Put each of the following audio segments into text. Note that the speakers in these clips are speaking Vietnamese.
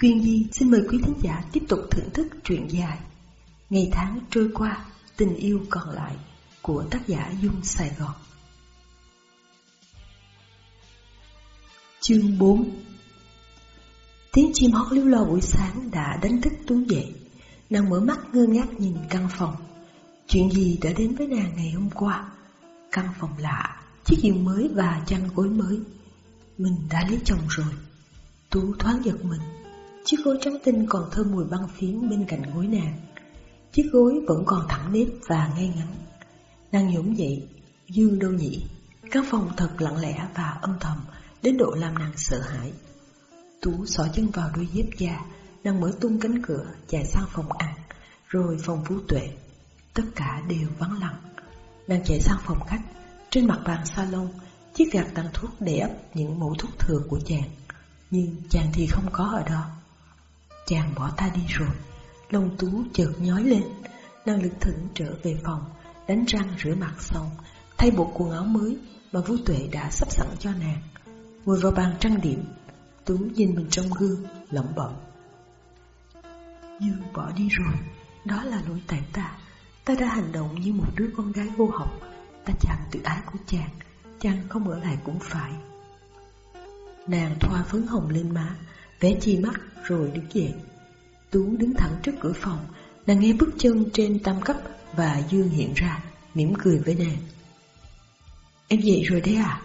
Quyên Di xin mời quý thính giả tiếp tục thưởng thức truyện dài Ngày tháng trôi qua, tình yêu còn lại của tác giả Dung Sài Gòn. Chương 4 Tiếng chim hót lưu lo buổi sáng đã đánh thức Tú dậy Nàng mở mắt ngơ ngác nhìn căn phòng. Chuyện gì đã đến với nàng ngày hôm qua? Căn phòng lạ, chiếc giường mới và chăn gối mới. Mình đã lấy chồng rồi. Tú thoáng giật mình. Chiếc gối trắng tinh còn thơm mùi băng phiến bên cạnh gối nàng. Chiếc gối vẫn còn thẳng nếp và ngay ngắn. Nàng nhổm dậy, Dương đâu nhỉ Căn phòng thật lặng lẽ và âm thầm, Đến độ làm nàng sợ hãi. Tú xỏ chân vào đôi dép da, Nàng mở tung cánh cửa, Chạy sang phòng ăn, Rồi phòng vũ tuệ. Tất cả đều vắng lặng. Nàng chạy sang phòng khách. Trên mặt bàn salon, Chiếc gạt tăng thuốc để ấp những mẫu thuốc thừa của chàng. Nhưng chàng thì không có ở đó. Chàng bỏ ta đi rồi. Lông tú chợt nhói lên, năng lực thỉnh trở về phòng, Đánh răng rửa mặt xong, Thay bộ quần áo mới Mà Vũ Tuệ đã sắp sẵn cho nàng. Ngồi vào bàn trang điểm, Tú nhìn mình trong gương, lẩm bẩm. Dương bỏ đi rồi, Đó là lỗi tại ta. Ta đã hành động như một đứa con gái vô học. Ta chạm tự ái của chàng Chàng không ở lại cũng phải. Nàng thoa phấn hồng lên má Vẽ chi mắt rồi đứng dậy Tú đứng thẳng trước cửa phòng Nàng nghe bước chân trên tam cấp Và Dương hiện ra, mỉm cười với nàng. Em dậy rồi đấy à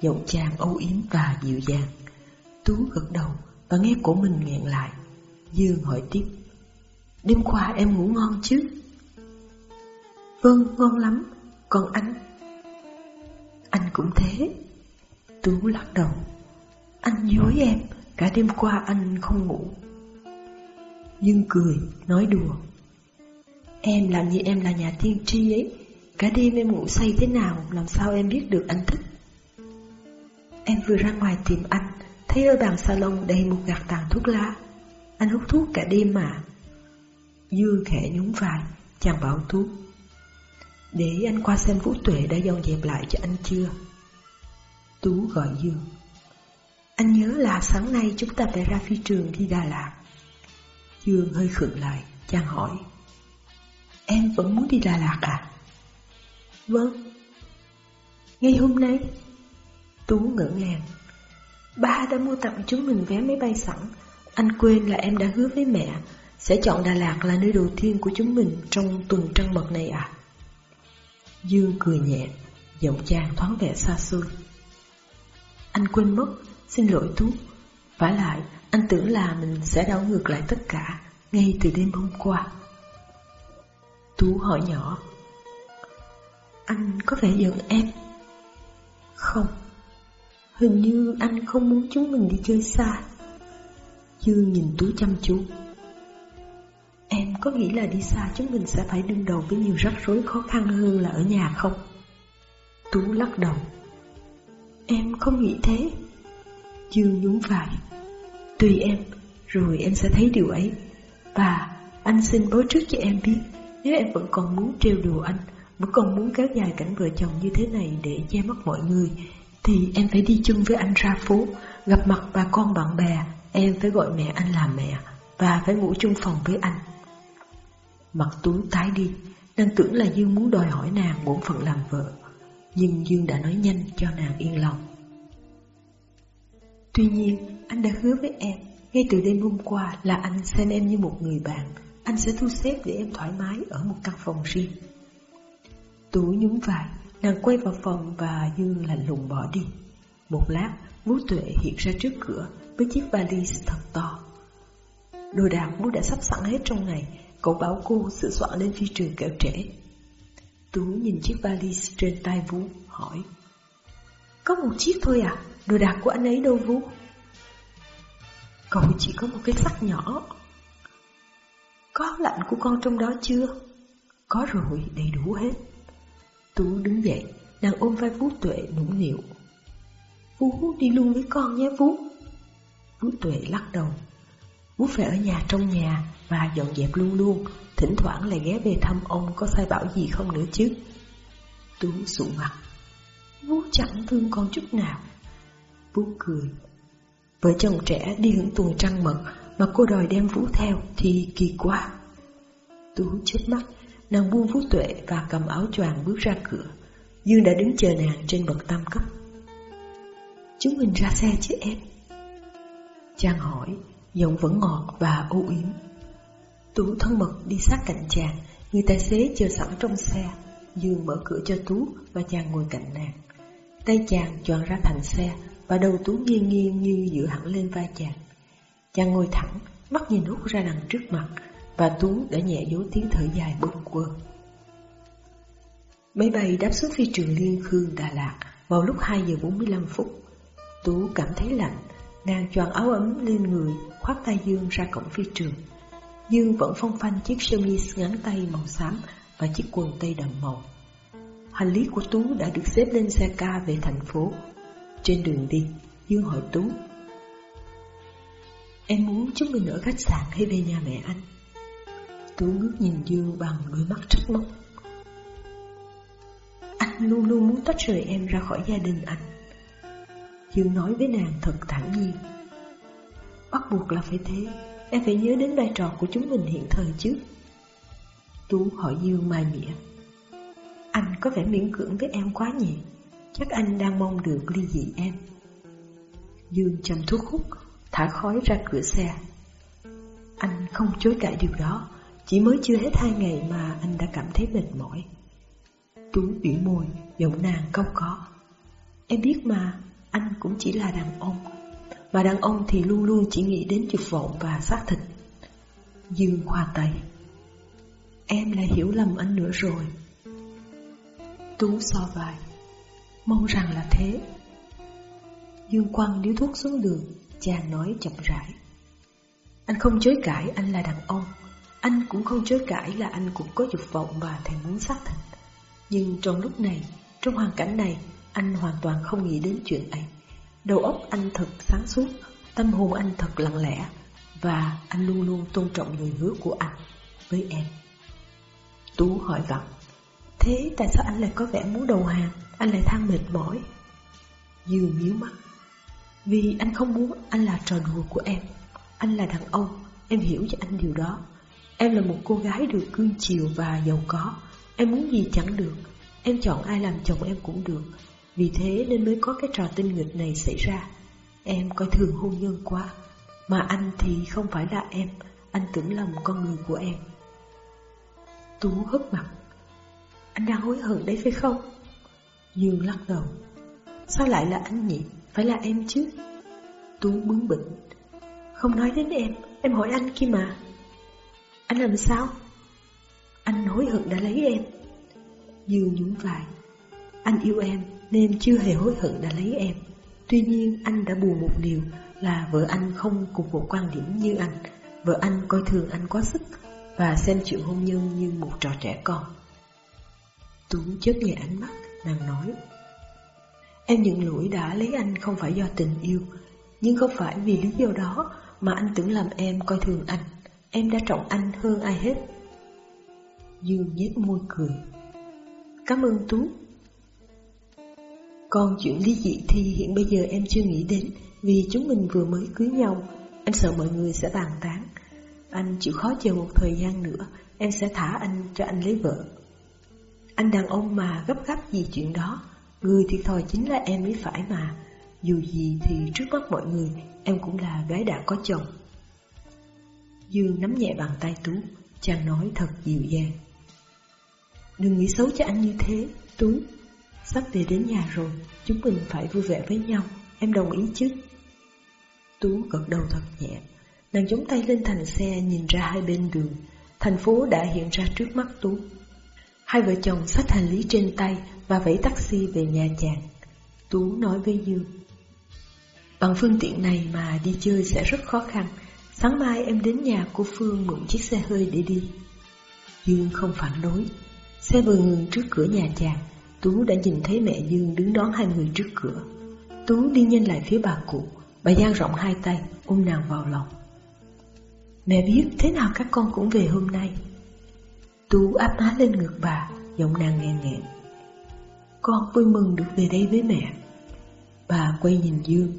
Giọng chàng âu yếm và dịu dàng. Tú gật đầu và nghe cổ mình nghẹn lại. Dương hỏi tiếp. Đêm qua em ngủ ngon chứ? Vâng ngon lắm. Còn anh? Anh cũng thế. Tú lắc đầu. Anh dối em. Cả đêm qua anh không ngủ. Dương cười, Nói đùa. Em làm như em là nhà tiên tri ấy? Cả đêm em ngủ say thế nào? Làm sao em biết được anh thích? Em vừa ra ngoài tìm anh, Thấy ở bàn salon đầy một gạt tàn thuốc lá. Anh hút thuốc cả đêm mà. Dương khẽ nhún vai, Chàng bảo thuốc Để anh qua xem Vũ Tuệ đã dọn dẹp lại cho anh chưa? Tú gọi Dương. Anh nhớ là sáng nay chúng ta phải ra phi trường đi Đà Lạt. Dương hơi khựng lại, Chàng hỏi. Em vẫn muốn đi Đà Lạt à? Vâng. Ngay hôm nay, Tú ngỡ ngàng. Ba đã mua tặng chúng mình vé máy bay sẵn. Anh quên là em đã hứa với mẹ, Sẽ chọn Đà Lạt là nơi đầu tiên của chúng mình Trong tuần trăng mật này à? Dương cười nhẹ, Giọng chàng thoáng vẻ xa xôi. Anh quên mất Xin lỗi Tú vả lại, anh tưởng là mình sẽ đảo ngược lại tất cả Ngay từ đêm hôm qua. Tú hỏi nhỏ. Anh có vẻ giận em? Không. Hình như anh không muốn chúng mình đi chơi xa. Dương nhìn Tú chăm chú. Em có nghĩ là đi xa chúng mình sẽ phải đương đầu với nhiều rắc rối khó khăn hơn là ở nhà không? Tú lắc đầu. Em không nghĩ thế. Dương nhún vai. Tùy em, rồi em sẽ thấy điều ấy. Và anh xin báo trước cho em biết Nếu em vẫn còn muốn trêu đùa anh Vẫn còn muốn kéo dài cảnh vợ chồng như thế này để che mắt mọi người Thì em phải đi chung với anh ra phố Gặp mặt bà con bạn bè Em phải gọi mẹ anh là mẹ Và phải ngủ chung phòng với anh. Mặt Tú tái đi Nàng tưởng là Dương muốn đòi hỏi nàng bổn phận làm vợ Nhưng Dương đã nói nhanh cho nàng yên lòng. Tuy nhiên, anh đã hứa với em, Ngay từ đêm hôm qua là anh xem em như một người bạn. Anh sẽ thu xếp để em thoải mái ở một căn phòng riêng. Tú nhún vai Nàng quay vào phòng và Dương lạnh lùng bỏ đi. Một lát, Vũ Tuệ hiện ra trước cửa Với chiếc vali thật to. Đồ đạc Vũ đã sắp sẵn hết trong ngày, Cậu bảo cô sửa soạn lên phi trường kẹo trễ. Tú nhìn chiếc vali trên tay Vũ, hỏi, Có một chiếc thôi à? Đồ đạc của anh ấy đâu Vũ? Cậu chỉ có một cái sắc nhỏ. Có lạnh của con trong đó chưa? Có rồi, đầy đủ hết. Tú đứng dậy, đang ôm vai Vũ Tuệ nũng nịu. Vũ đi luôn với con nhé Vũ Vũ Tuệ lắc đầu. Vũ phải ở nhà trong nhà và dọn dẹp luôn luôn. Thỉnh thoảng lại ghé về thăm ông có sai bảo gì không nữa chứ. Tú sụ mặt. Vũ chẳng thương con chút nào. Vũ cười. Vợ chồng trẻ đi hướng tuần trăng mật mà cô đòi đem Vũ theo thì kỳ quá. Tú chớp mắt, nàng buông Vũ Tuệ và cầm áo choàng bước ra cửa. Dương đã đứng chờ nàng trên bậc tam cấp. Chúng mình ra xe chứ em? Chàng hỏi, giọng vẫn ngọt và ưu yếm. Tú thân mật đi sát cạnh chàng, người tài xế chờ sẵn trong xe. Dương mở cửa cho Tú và chàng ngồi cạnh nàng. Tay chàng chọn ra thành xe và đầu Tú nghiêng nghiêng như dựa hẳn lên vai chàng. Chàng ngồi thẳng, mắt nhìn hút ra đằng trước mặt và Tú đã nhẹ dấu tiếng thở dài bâng quơ. Máy bay đáp xuống phi trường Liên Khương Đà Lạt vào lúc 2 giờ 45 phút. Tú cảm thấy lạnh, nàng choàng áo ấm lên người, khoác tay Dương ra cổng phi trường. Dương vẫn phong phanh chiếc sơ mi ngắn tay màu xám và chiếc quần tây đậm màu. Hành lý của Tú đã được xếp lên xe ca về thành phố. Trên đường đi, Dương hỏi Tú. Em muốn chúng mình ở khách sạn hay về nhà mẹ anh? Tú ngước nhìn Dương bằng đôi mắt trách móc Anh luôn luôn muốn tách rời em ra khỏi gia đình anh. Dương nói với nàng thật thản nhiên. Bắt buộc là phải thế Em phải nhớ đến vai trò của chúng mình hiện thời chứ. Tú hỏi Dương mai mỉa. Anh có vẻ miễn cưỡng với em quá nhỉ? Chắc anh đang mong được ly dị em. Dương chăm thuốc hút, Thả khói ra cửa xe. Anh không chối cãi điều đó, Chỉ mới chưa hết hai ngày mà anh đã cảm thấy mệt mỏi. Tú biểu môi, Giọng nàng câu có. Em biết mà, Anh cũng chỉ là đàn ông. Mà đàn ông thì luôn luôn chỉ nghĩ đến dục vọng và xác thịt. Dương khoa tay. Em lại hiểu lầm anh nữa rồi. Tú so vai. Mong rằng là thế. Dương quăng điếu thuốc xuống đường Chàng nói chậm rãi. Anh không chối cãi anh là đàn ông. Anh cũng không chối cãi là anh cũng có dục vọng và thèm muốn xác thịt. Nhưng trong lúc này, Trong hoàn cảnh này, Anh hoàn toàn không nghĩ đến chuyện ấy. Đầu óc anh thật sáng suốt, Tâm hồn anh thật lặng lẽ, Và anh luôn luôn tôn trọng lời hứa của anh Với em. Tú hỏi vặn, Thế tại sao anh lại có vẻ muốn đầu hàng? Anh lại than mệt mỏi. Dư miếu mắt. Vì anh không muốn anh là trò đùa của em. Anh là đàn ông. Em hiểu cho anh điều đó. Em là một cô gái được cưng chiều và giàu có. Em muốn gì chẳng được. Em chọn ai làm chồng em cũng được. Vì thế nên mới có cái trò tinh nghịch này xảy ra. Em coi thường hôn nhân quá. Mà anh thì không phải là em. Anh tưởng lầm con người của em. Tú hất mặt. Anh đang hối hận đấy phải không? Dương lắc đầu. Sao lại là anh nhỉ? Phải là em chứ? Tú bướng bỉnh. Không nói đến em Em hỏi anh kia mà. Anh làm sao? Anh hối hận đã lấy em. Dương nhún vai. Anh yêu em nên chưa hề hối hận đã lấy em. Tuy nhiên anh đã buồn một điều Là vợ anh không cùng một quan điểm như anh. Vợ anh coi thường anh quá sức Và xem chuyện hôn nhân như một trò trẻ con. Tú chớp nhẹ ánh mắt. Nàng nói. Em nhận lỗi đã lấy anh không phải do tình yêu, Nhưng không phải vì lý do đó Mà anh tưởng làm em coi thường anh. Em đã trọng anh hơn ai hết. Dương nhếch môi cười. Cảm ơn Tú. Còn chuyện ly dị thì hiện bây giờ em chưa nghĩ đến, Vì chúng mình vừa mới cưới nhau. Anh sợ mọi người sẽ bàn tán. Anh chịu khó chờ một thời gian nữa, Em sẽ thả anh cho anh lấy vợ. Anh đàn ông mà gấp gáp gì chuyện đó. Người thiệt thòi chính là em mới phải mà. Dù gì thì trước mắt mọi người, Em cũng là gái đã có chồng. Dương nắm nhẹ bàn tay Tú. Chàng nói thật dịu dàng. Đừng nghĩ xấu cho anh như thế, Tú. Sắp về đến nhà rồi, Chúng mình phải vui vẻ với nhau. Em đồng ý chứ? Tú gật đầu thật nhẹ. Nàng chống tay lên thành xe nhìn ra hai bên đường. Thành phố đã hiện ra trước mắt Tú. Hai vợ chồng xách hành lý trên tay và vẫy taxi về nhà chàng. Tú nói với Dương. Bằng phương tiện này mà đi chơi sẽ rất khó khăn. Sáng mai em đến nhà cô Phương mượn chiếc xe hơi để đi. Dương không phản đối. Xe vừa ngừng trước cửa nhà chàng. Tú đã nhìn thấy mẹ Dương đứng đón hai người trước cửa. Tú đi nhanh lại phía bà cụ. Bà dang rộng hai tay, ôm nàng vào lòng. Mẹ biết thế nào các con cũng về hôm nay. Tú áp má lên ngực bà, giọng nàng nghe nghẹn. Con vui mừng được về đây với mẹ. Bà quay nhìn Dương.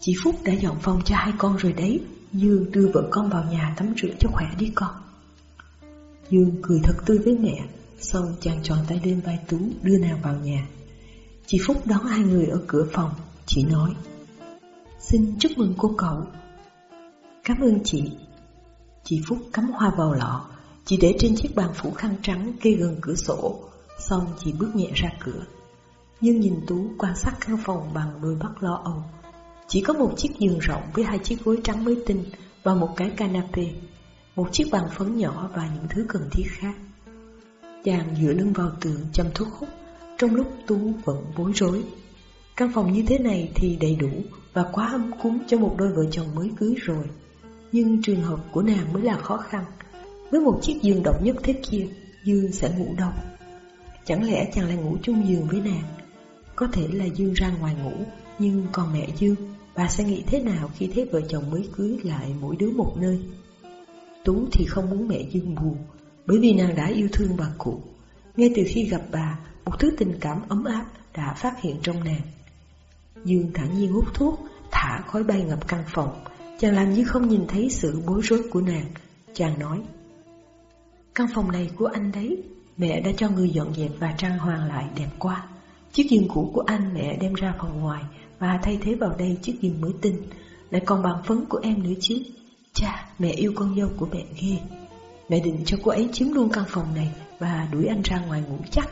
Chị Phúc đã dọn phòng cho hai con rồi đấy. Dương đưa vợ con vào nhà tắm rửa cho khỏe đi con. Dương cười thật tươi với mẹ Xong chàng tròn tay lên vai Tú đưa nàng vào nhà. Chị Phúc đón hai người ở cửa phòng. Chị nói Xin chúc mừng cô cậu. Cảm ơn chị. Chị Phúc cắm hoa vào lọ. Chị để trên chiếc bàn phủ khăn trắng kê gần cửa sổ, Xong chị bước nhẹ ra cửa. Nhưng nhìn Tú quan sát căn phòng bằng đôi mắt lo âu. Chỉ có một chiếc giường rộng với hai chiếc gối trắng mới tinh Và một cái canapé, Một chiếc bàn phấn nhỏ và những thứ cần thiết khác. Chàng dựa lưng vào tường chăm thuốc hút, Trong lúc Tú vẫn bối rối. Căn phòng như thế này thì đầy đủ Và quá ấm cúng cho một đôi vợ chồng mới cưới rồi. Nhưng trường hợp của nàng mới là khó khăn. Với một chiếc giường độc nhất thế kia, Dương sẽ ngủ đâu? Chẳng lẽ chàng lại ngủ chung giường với nàng? Có thể là Dương ra ngoài ngủ, Nhưng còn mẹ Dương, Bà sẽ nghĩ thế nào khi thấy vợ chồng mới cưới lại mỗi đứa một nơi? Tú thì không muốn mẹ Dương buồn, Bởi vì nàng đã yêu thương bà cụ. Ngay từ khi gặp bà, Một thứ tình cảm ấm áp đã phát hiện trong nàng. Dương thản nhiên hút thuốc, Thả khói bay ngập căn phòng. Chàng làm như không nhìn thấy sự bối rối của nàng. Chàng nói Căn phòng này của anh đấy Mẹ đã cho người dọn dẹp và trang hoàng lại đẹp quá. Chiếc giường cũ của anh mẹ đem ra phòng ngoài Và thay thế vào đây chiếc giường mới tinh. Lại còn bàn phấn của em nữa chứ. Cha, mẹ yêu con dâu của mẹ ghê. Mẹ định cho cô ấy chiếm luôn căn phòng này Và đuổi anh ra ngoài ngủ chắc.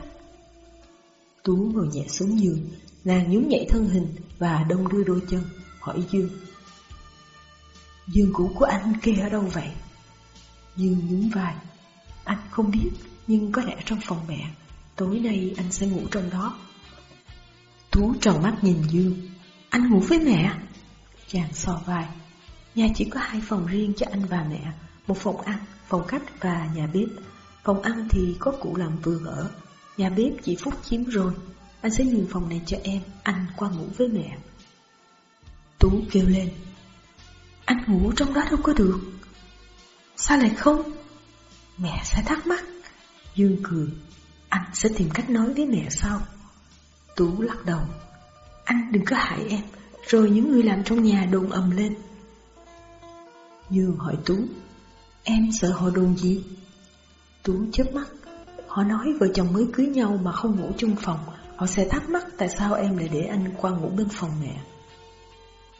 Tú ngồi nhẹ xuống giường Nàng nhún nhảy thân hình Và đông đưa đôi chân Hỏi Dương. Dương cũ của anh kê ở đâu vậy? Dương nhún vai. Anh không biết Nhưng có lẽ trong phòng mẹ Tối nay anh sẽ ngủ trong đó. Tú tròn mắt nhìn Dương. Anh ngủ với mẹ? Chàng so vai. Nhà chỉ có hai phòng riêng cho anh và mẹ Một phòng ăn, phòng khách và nhà bếp. Phòng ăn thì có cụ làm vườn ở. Nhà bếp chỉ Phúc chiếm rồi. Anh sẽ nhường phòng này cho em Anh qua ngủ với mẹ. Tú kêu lên. Anh ngủ trong đó đâu có được. Sao lại không? Mẹ sẽ thắc mắc. Dương cười Anh sẽ tìm cách nói với mẹ sau. Tú lắc đầu. Anh đừng có hại em, Rồi những người làm trong nhà đồn ầm lên. Dương hỏi Tú, Em sợ họ đồn gì? Tú chớp mắt. Họ nói vợ chồng mới cưới nhau mà không ngủ chung phòng. Họ sẽ thắc mắc tại sao em lại để anh qua ngủ bên phòng mẹ.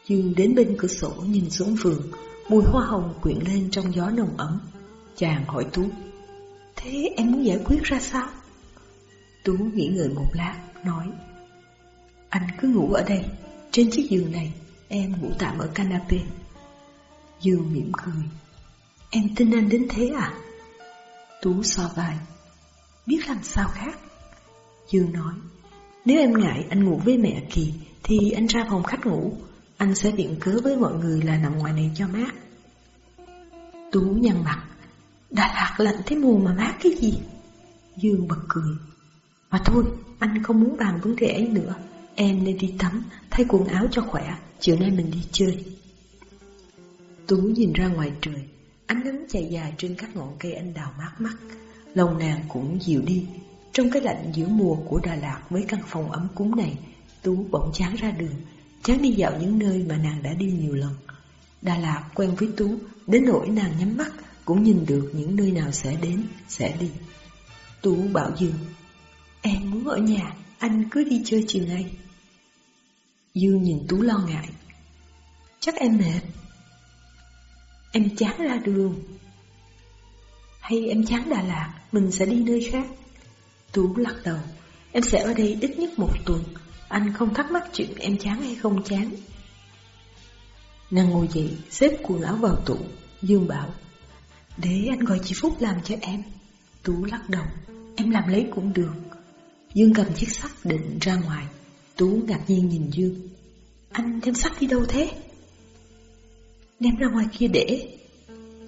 Dương đến bên cửa sổ nhìn xuống vườn. Mùi hoa hồng quyện lên trong gió nồng ấm. Chàng hỏi Tú. Thế em muốn giải quyết ra sao? Tú nghĩ ngợi một lát, Nói. Anh cứ ngủ ở đây. Trên chiếc giường này, Em ngủ tạm ở canapé Dương mỉm cười. Em tin anh đến thế à? Tú so vai. Biết làm sao khác? Dương nói. Nếu em ngại anh ngủ với mẹ Kỳ, Thì anh ra phòng khách ngủ. Anh sẽ biện cớ với mọi người là nằm ngoài này cho mát. Tú nhăn mặt. Đà Lạt lạnh thế mùa mà mát cái gì? Dương bật cười. Mà thôi, anh không muốn bàn vấn đề ấy nữa. Em nên đi tắm, Thay quần áo cho khỏe. Chiều nay mình đi chơi. Tú nhìn ra ngoài trời. Ánh nắng chạy dài trên các ngọn cây anh đào mát mắt. Lòng nàng cũng dịu đi. Trong cái lạnh giữa mùa của Đà Lạt Với căn phòng ấm cúng này, Tú bỗng chán ra đường. Chán đi dạo những nơi mà nàng đã đi nhiều lần. Đà Lạt quen với Tú, Đến nỗi nàng nhắm mắt. Cũng nhìn được những nơi nào sẽ đến, sẽ đi. Tú bảo Dương Em muốn ở nhà Anh cứ đi chơi chiều nay Dương nhìn Tú lo ngại Chắc em mệt. Em chán ra đường. Hay em chán Đà Lạt Mình sẽ đi nơi khác. Tú lắc đầu Em sẽ ở đây ít nhất một tuần Anh không thắc mắc chuyện em chán hay không chán. Nàng ngồi dậy Xếp quần áo vào tủ Dương bảo để anh gọi chị Phúc làm cho em. Tú lắc đầu. Em làm lấy cũng được. Dương cầm chiếc sắt định ra ngoài. Tú ngạc nhiên nhìn Dương. Anh đem sắt đi đâu thế? Đem ra ngoài kia để.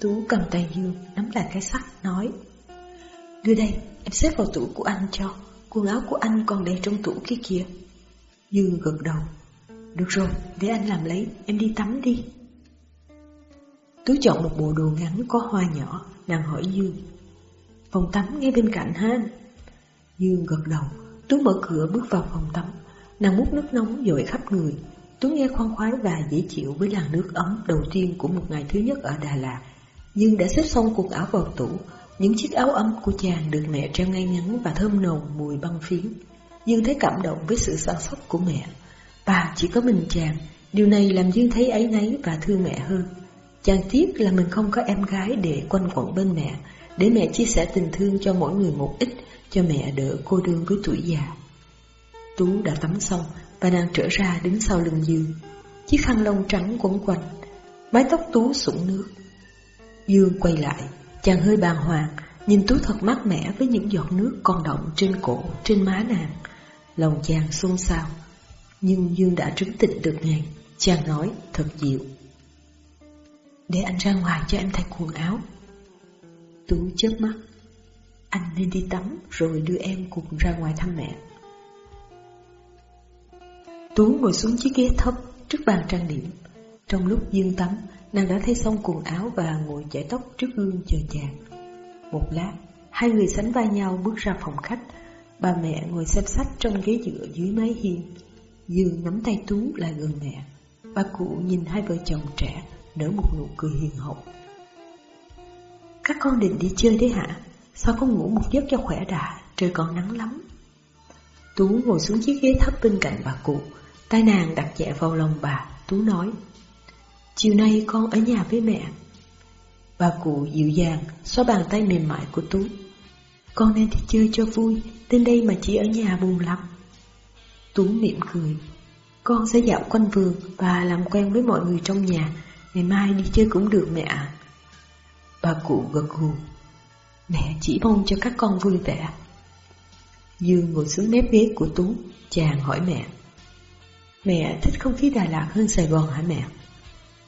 Tú cầm tay Dương, Nắm lại cái sắt, nói. Đưa đây, em xếp vào tủ của anh cho. Quần áo của anh còn để trong tủ kia kìa. Dương gật đầu. Được rồi, để anh làm lấy, Em đi tắm đi. Tú chọn một bộ đồ ngắn có hoa nhỏ Nàng hỏi Dương Phòng tắm ngay bên cạnh ha Dương gật đầu Tú mở cửa bước vào phòng tắm Nàng múc nước nóng dội khắp người Tú nghe khoan khoái và dễ chịu với làn nước ấm đầu tiên của một ngày thứ nhất ở Đà Lạt. Dương đã xếp xong quần áo vào tủ, những chiếc áo ấm của chàng được mẹ treo ngay ngắn và thơm nồng mùi băng phiến. Dương thấy cảm động với sự săn sóc của mẹ. Bà chỉ có mình chàng, điều này làm Dương thấy ấy nấy và thương mẹ hơn. Chàng tiếc là mình không có em gái để quanh quẩn bên mẹ, để mẹ chia sẻ tình thương cho mỗi người một ít, cho mẹ đỡ cô đơn với tuổi già. Tú đã tắm xong và đang trở ra đứng sau lưng Dương. Chiếc khăn lông trắng quấn quanh, mái tóc Tú sũng nước. Dương quay lại, chàng hơi bàng hoàng, nhìn Tú thật mát mẻ với những giọt nước còn động trên cổ, trên má nàng. Lòng chàng xôn xao, nhưng Dương đã trấn tĩnh được ngay, chàng nói thật dịu. Để anh ra ngoài cho em thay quần áo. Tú chớp mắt, anh nên đi tắm rồi đưa em cùng ra ngoài thăm mẹ. Tú ngồi xuống chiếc ghế thấp trước bàn trang điểm. Trong lúc dương tắm, nàng đã thay xong quần áo và ngồi chải tóc trước gương chờ chàng. Một lát, hai người sánh vai nhau bước ra phòng khách. Bà mẹ ngồi xem sách trong ghế dựa dưới mái hiên. Dương nắm tay Tú lại gần mẹ. Bà cụ nhìn hai vợ chồng trẻ, nở một nụ cười hiền hậu. Các con định đi chơi đấy hả? Sao không ngủ một giấc cho khỏe đã, trời còn nắng lắm. Tú ngồi xuống chiếc ghế thấp bên cạnh bà cụ, tay nàng đặt nhẹ vào lòng bà, Tú nói. Chiều nay con ở nhà với mẹ. Bà cụ dịu dàng, xóa bàn tay mềm mại của Tú. Con nên đi chơi cho vui, đến đây mà chỉ ở nhà buồn lắm. Tú mỉm cười. Con sẽ dạo quanh vườn và làm quen với mọi người trong nhà, ngày mai đi chơi cũng được mẹ. Bà cụ gật gù. Mẹ chỉ mong cho các con vui vẻ. Dương ngồi xuống mép ghế của Tú, chàng hỏi mẹ. Mẹ thích không khí Đà Lạt hơn Sài Gòn hả mẹ?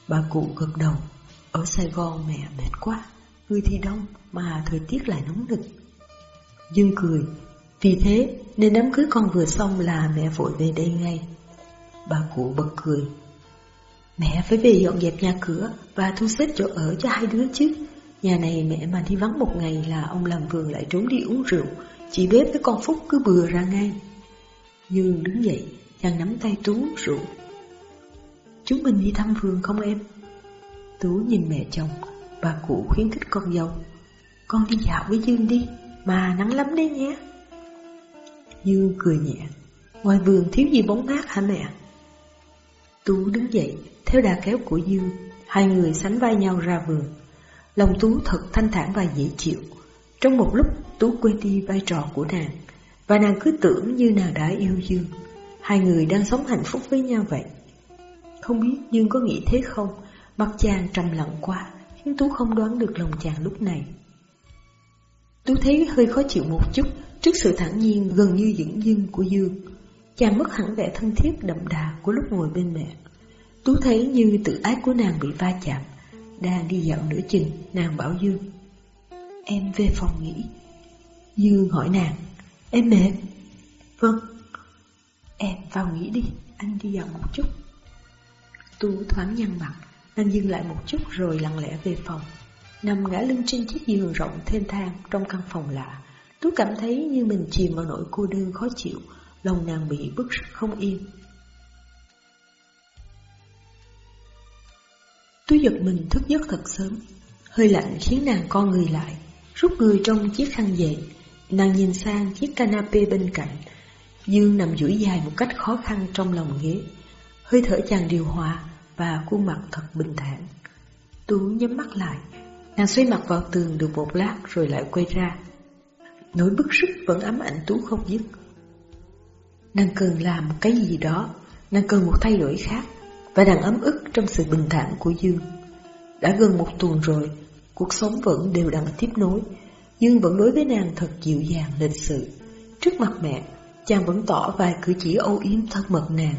Bà cụ gật đầu. Ở Sài Gòn mẹ mệt quá, người thì đông mà thời tiết lại nóng nực. Dương cười, vì thế nên đám cưới con vừa xong là mẹ vội về đây ngay. Bà cụ bật cười. Mẹ phải về dọn dẹp nhà cửa và thu xếp chỗ ở cho hai đứa chứ. Nhà này mẹ mà đi vắng một ngày là ông làm vườn lại trốn đi uống rượu, chị bếp với con Phúc cứ bừa ra ngay. Dương đứng dậy, chàng nắm tay Tú rượu Chúng mình đi thăm vườn không em? Tú nhìn mẹ chồng, bà cụ khuyến khích con dâu. Con đi dạo với Dương đi, mà nắng lắm đấy nhé. Dương cười nhẹ, ngoài vườn thiếu gì bóng mát hả mẹ? Tú đứng dậy, theo đà kéo của Dương, hai người sánh vai nhau ra vườn. Lòng Tú thật thanh thản và dễ chịu. Trong một lúc Tú quên đi vai trò của nàng, và nàng cứ tưởng như nàng đã yêu Dương. Hai người đang sống hạnh phúc với nhau vậy. Không biết Dương có nghĩ thế không, mặt chàng trầm lặng quá, khiến Tú không đoán được lòng chàng lúc này. Tú thấy hơi khó chịu một chút trước sự thản nhiên gần như dững dưng của Dương. Chàng mất hẳn vẻ thân thiết đậm đà của lúc ngồi bên mẹ. Tú thấy như tự ái của nàng bị va chạm. Đang đi dạo nửa chừng, nàng bảo Dương. Em về phòng nghỉ. Dương hỏi nàng, em mệt? Vâng. Em vào nghỉ đi, anh đi dạo một chút. Tú thoáng nhăn mặt, anh dừng lại một chút rồi lặng lẽ về phòng. Nằm ngã lưng trên chiếc giường rộng thênh thang trong căn phòng lạ, Tú cảm thấy như mình chìm vào nỗi cô đơn khó chịu, lòng nàng bị bức không yên. Tú giật mình thức giấc thật sớm, hơi lạnh khiến nàng co người lại, rút người trong chiếc khăn dậy. Nàng nhìn sang chiếc canape bên cạnh, Dương nằm duỗi dài một cách khó khăn trong lòng ghế, hơi thở chàng điều hòa và khuôn mặt thật bình thản. Tú nhắm mắt lại, nàng xoay mặt vào tường được một lát rồi lại quay ra. Nỗi bức sức vẫn ám ảnh Tú không dứt. Nàng cần làm một cái gì đó, nàng cần một thay đổi khác, và nàng ấm ức trong sự bình thản của Dương. Đã gần một tuần rồi, cuộc sống vẫn đều đặn tiếp nối, Dương vẫn đối với nàng thật dịu dàng lịch sự. Trước mặt mẹ, chàng vẫn tỏ vài cử chỉ âu yếm thân mật nàng,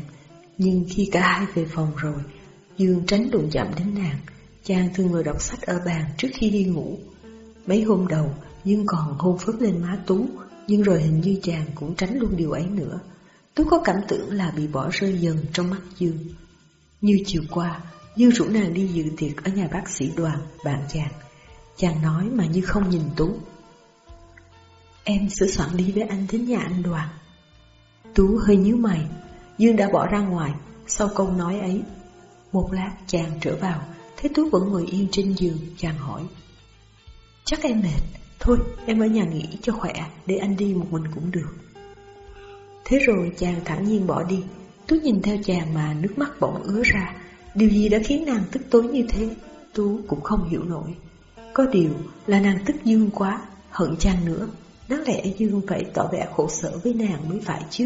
nhưng khi cả hai về phòng rồi, Dương tránh đụng chạm đến nàng, chàng thường ngồi đọc sách ở bàn trước khi đi ngủ. Mấy hôm đầu, Dương còn hôn phớt lên má Tú, nhưng rồi hình như chàng cũng tránh luôn điều ấy nữa. Tú có cảm tưởng là bị bỏ rơi dần trong mắt Dương. Như chiều qua, như rủ nàng đi dự tiệc ở nhà bác sĩ đoàn, bạn chàng. Chàng nói mà như không nhìn Tú. Em sửa soạn đi với anh đến nhà anh đoàn. Tú hơi nhíu mày, Dương đã bỏ ra ngoài, sau câu nói ấy. Một lát chàng trở vào, thấy Tú vẫn ngồi yên trên giường, chàng hỏi. Chắc em mệt, thôi em ở nhà nghỉ cho khỏe, để anh đi một mình cũng được. Thế rồi chàng thẳng nhiên bỏ đi, Tú nhìn theo chàng mà nước mắt bỗng ứa ra. Điều gì đã khiến nàng tức tối như thế, Tú cũng không hiểu nổi. Có điều là nàng tức Dương quá, hận chàng nữa. Đáng lẽ Dương phải tỏ vẻ khổ sở với nàng mới phải chứ.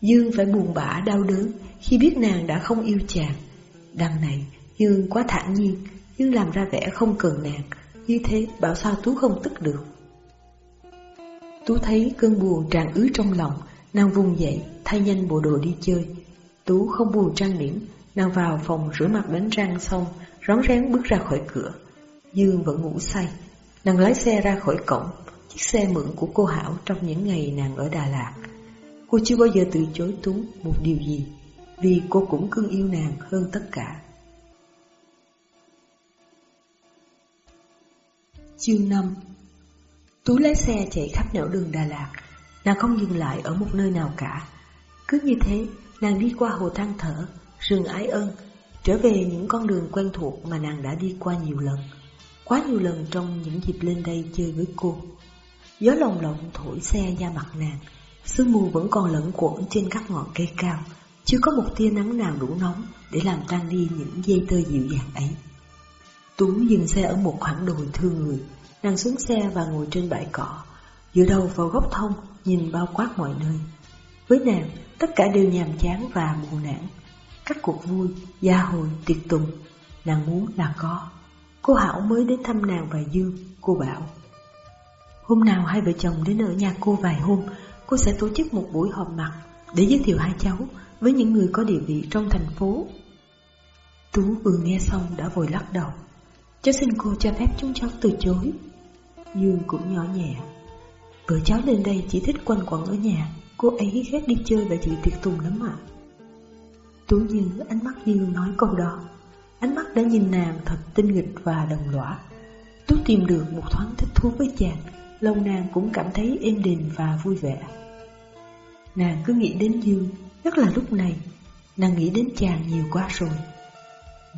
Dương phải buồn bã đau đớn khi biết nàng đã không yêu chàng. Đằng này, Dương quá thản nhiên, Dương làm ra vẻ không cần nàng, như thế bảo sao Tú không tức được. Tú thấy cơn buồn tràn ứ trong lòng, nàng vùng dậy, thay nhanh bộ đồ đi chơi. Tú không buồn trang điểm, nàng vào phòng rửa mặt đánh răng xong, rón rén bước ra khỏi cửa. Dương vẫn ngủ say, nàng lái xe ra khỏi cổng, chiếc xe mượn của cô Hảo trong những ngày nàng ở Đà Lạt. Cô chưa bao giờ từ chối Tú một điều gì, vì cô cũng cưng yêu nàng hơn tất cả. Chương 5 Tú lái xe chạy khắp nẻo đường Đà Lạt, nàng không dừng lại ở một nơi nào cả. Cứ như thế, nàng đi qua hồ than thở, rừng ái ân, trở về những con đường quen thuộc mà nàng đã đi qua nhiều lần. Quá nhiều lần trong những dịp lên đây chơi với cô. Gió lồng lộng thổi xe da mặt nàng, Sương mù vẫn còn lẫn quẩn trên các ngọn cây cao, chưa có một tia nắng nào đủ nóng để làm tan đi những dây tơ dịu dàng ấy. Tú dừng xe ở một khoảng đồi thương người, nàng xuống xe và ngồi trên bãi cỏ, dựa đầu vào gốc thông, nhìn bao quát mọi nơi. Với nàng, tất cả đều nhàm chán và buồn nản. Các cuộc vui, gia hồi, tiệc tùng, nàng muốn là có. Cô Hảo mới đến thăm nàng và Dương, cô bảo. Hôm nào hai vợ chồng đến ở nhà cô vài hôm, cô sẽ tổ chức một buổi họp mặt để giới thiệu hai cháu với những người có địa vị trong thành phố. Tú vừa nghe xong đã vội lắc đầu. Cháu xin cô cho phép chúng cháu từ chối. Dương cũng nhỏ nhẹ. Vợ cháu lên đây chỉ thích quanh quẩn ở nhà, cô ấy ghét đi chơi và chị tiệc tùng lắm ạ. Tú như ánh mắt Dương nói câu đó. Ánh mắt đã nhìn nàng thật tinh nghịch và đồng lõa. Tú tìm được một thoáng thích thú với chàng lòng nàng cũng cảm thấy êm đềm và vui vẻ. Nàng cứ nghĩ đến Dương, nhất là lúc này, nàng nghĩ đến chàng nhiều quá rồi.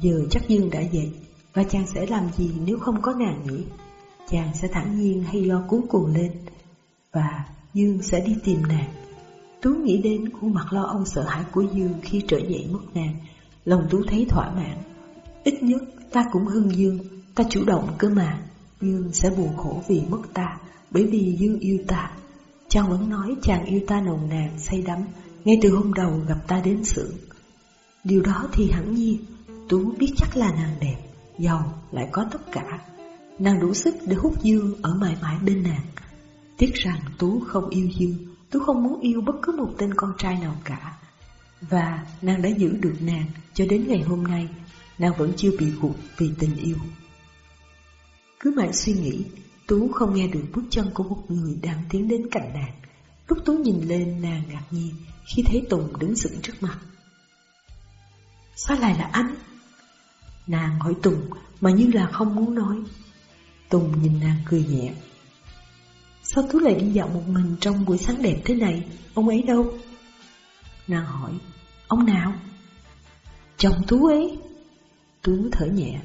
Giờ chắc Dương đã dậy, và chàng sẽ làm gì nếu không có nàng nhỉ? Chàng sẽ thẳng nhiên hay lo cuốn cuồng lên, và Dương sẽ đi tìm nàng. Tú nghĩ đến khuôn mặt lo âu sợ hãi của Dương khi trở dậy mất nàng, lòng Tú thấy thỏa mãn. Ít nhất ta cũng hưng Dương, ta chủ động cơ mà, Dương sẽ buồn khổ vì mất ta bởi vì Dương yêu ta. Chàng vẫn nói chàng yêu ta nồng nàn, say đắm, ngay từ hôm đầu gặp ta đến xưởng. Điều đó thì hẳn nhiên, Tú biết chắc là nàng đẹp, giàu, lại có tất cả. Nàng đủ sức để hút Dương ở mãi mãi bên nàng. Tiếc rằng Tú không yêu Dương, Tú không muốn yêu bất cứ một tên con trai nào cả. Và nàng đã giữ được nàng cho đến ngày hôm nay, nàng vẫn chưa bị gục vì tình yêu. Cứ mãi suy nghĩ, Tú không nghe được bước chân của một người đang tiến đến cạnh nàng. Lúc Tú nhìn lên nàng ngạc nhiên khi thấy Tùng đứng sững trước mặt. Sao lại là anh? Nàng hỏi Tùng mà như là không muốn nói. Tùng nhìn nàng cười nhẹ. Sao Tú lại đi dạo một mình trong buổi sáng đẹp thế này? Ông ấy đâu? Nàng hỏi, ông nào? Chồng Tú ấy. Tú thở nhẹ.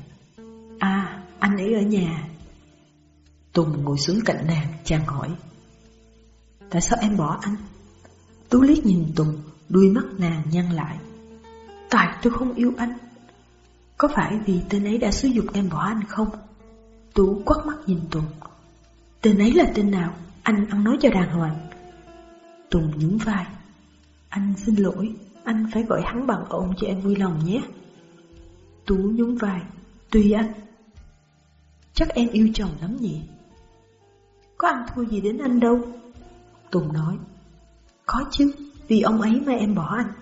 À, anh ấy ở nhà, Tùng ngồi xuống cạnh nàng, chàng hỏi Tại sao em bỏ anh? Tú liếc nhìn Tùng, đuôi mắt nàng nhăn lại Tại tôi không yêu anh Có phải vì tên ấy đã xúi dục em bỏ anh không? Tú quắt mắt nhìn Tùng Tên ấy là tên nào? Anh ăn nói cho đàng hoàng. Tùng nhún vai. Anh xin lỗi. Anh phải gọi hắn bằng ông cho em vui lòng nhé. Tú nhún vai. Tùy anh Chắc em yêu chồng lắm nhỉ? Có ăn thua gì đến anh đâu? Tùng nói. Có chứ, vì ông ấy mà em bỏ anh.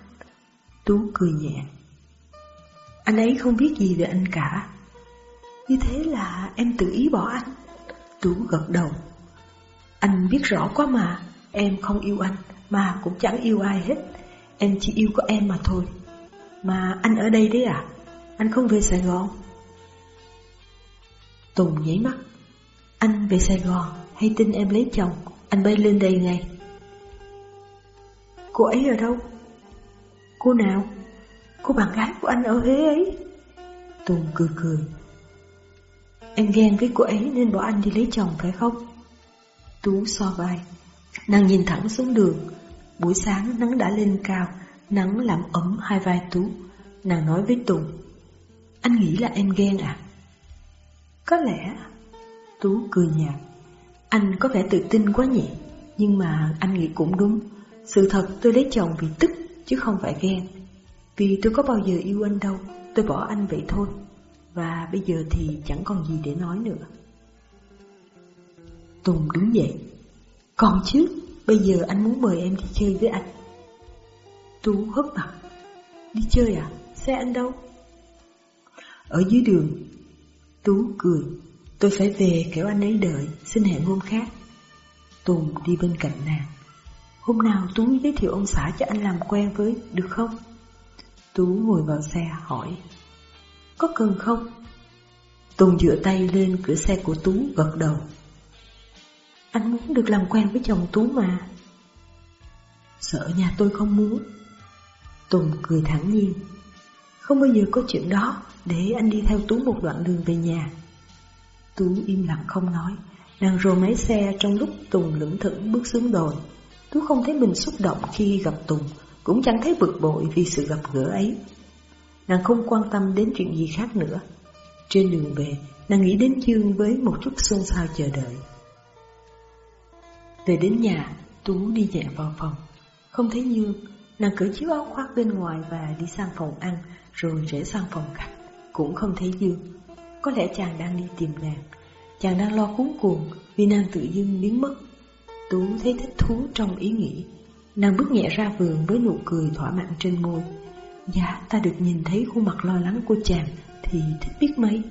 Tú cười nhẹ. Anh ấy không biết gì về anh cả. Như thế là em tự ý bỏ anh. Tú gật đầu. Anh biết rõ quá mà Em không yêu anh Mà cũng chẳng yêu ai hết. Em chỉ yêu có em mà thôi. Mà anh ở đây đấy à Anh không về Sài Gòn. Tùng nháy mắt. Anh về Sài Gòn hay tin em lấy chồng, anh bay lên đây ngay. Cô ấy ở đâu? Cô nào? Cô bạn gái của anh ở Huế ấy. Tùng cười cười. Em ghen với cô ấy nên bỏ anh đi lấy chồng phải không? Tú so vai. Nàng nhìn thẳng xuống đường. Buổi sáng nắng đã lên cao, Nắng làm ấm hai vai Tú. Nàng nói với Tùng, Anh nghĩ là em ghen à? Có lẽ. Tú cười nhạt, Anh có vẻ tự tin quá nhỉ, Nhưng mà anh nghĩ cũng đúng. Sự thật tôi lấy chồng vì tức, Chứ không phải ghen. Vì tôi có bao giờ yêu anh đâu, Tôi bỏ anh vậy thôi. Và bây giờ thì chẳng còn gì để nói nữa. Tùng đứng dậy. Còn chứ, Bây giờ anh muốn mời em đi chơi với anh. Tú hấp mặt. Đi chơi à? Xe anh đâu? Ở dưới đường, Tú cười. Tôi phải về kéo anh ấy đợi. Xin hẹn hôm khác. Tùng đi bên cạnh nàng. Hôm nào Tú giới thiệu ông xã cho anh làm quen với, Được không? Tú ngồi vào xe, hỏi. Có cần không? Tùng dựa tay lên cửa xe của Tú, gật đầu. Anh muốn được làm quen với chồng Tú mà. Sợ nhà tôi không muốn. Tùng cười thẳng nhiên. Không bao giờ có chuyện đó, Để anh đi theo Tú một đoạn đường về nhà. Tú im lặng không nói. Đang rồ máy xe trong lúc Tùng lững thững bước xuống đồi. Tú không thấy mình xúc động khi gặp Tùng, Cũng chẳng thấy bực bội vì sự gặp gỡ ấy. Nàng không quan tâm đến chuyện gì khác nữa. Trên đường về, Nàng nghĩ đến Dương với một chút xôn xao chờ đợi. Về đến nhà, Tú đi nhẹ vào phòng. Không thấy Dương Nàng cởi chiếc áo khoác bên ngoài và đi sang phòng ăn, Rồi rẽ sang phòng khách. Cũng không thấy Dương Có lẽ chàng đang đi tìm nàng. Chàng đang lo cuốn cuồng Vì nàng tự dưng biến mất. Tú thấy thích thú trong ý nghĩ. Nàng bước nhẹ ra vườn với nụ cười thỏa mãn trên môi. Dạ ta được nhìn thấy khuôn mặt lo lắng của chàng Thì thích biết mấy.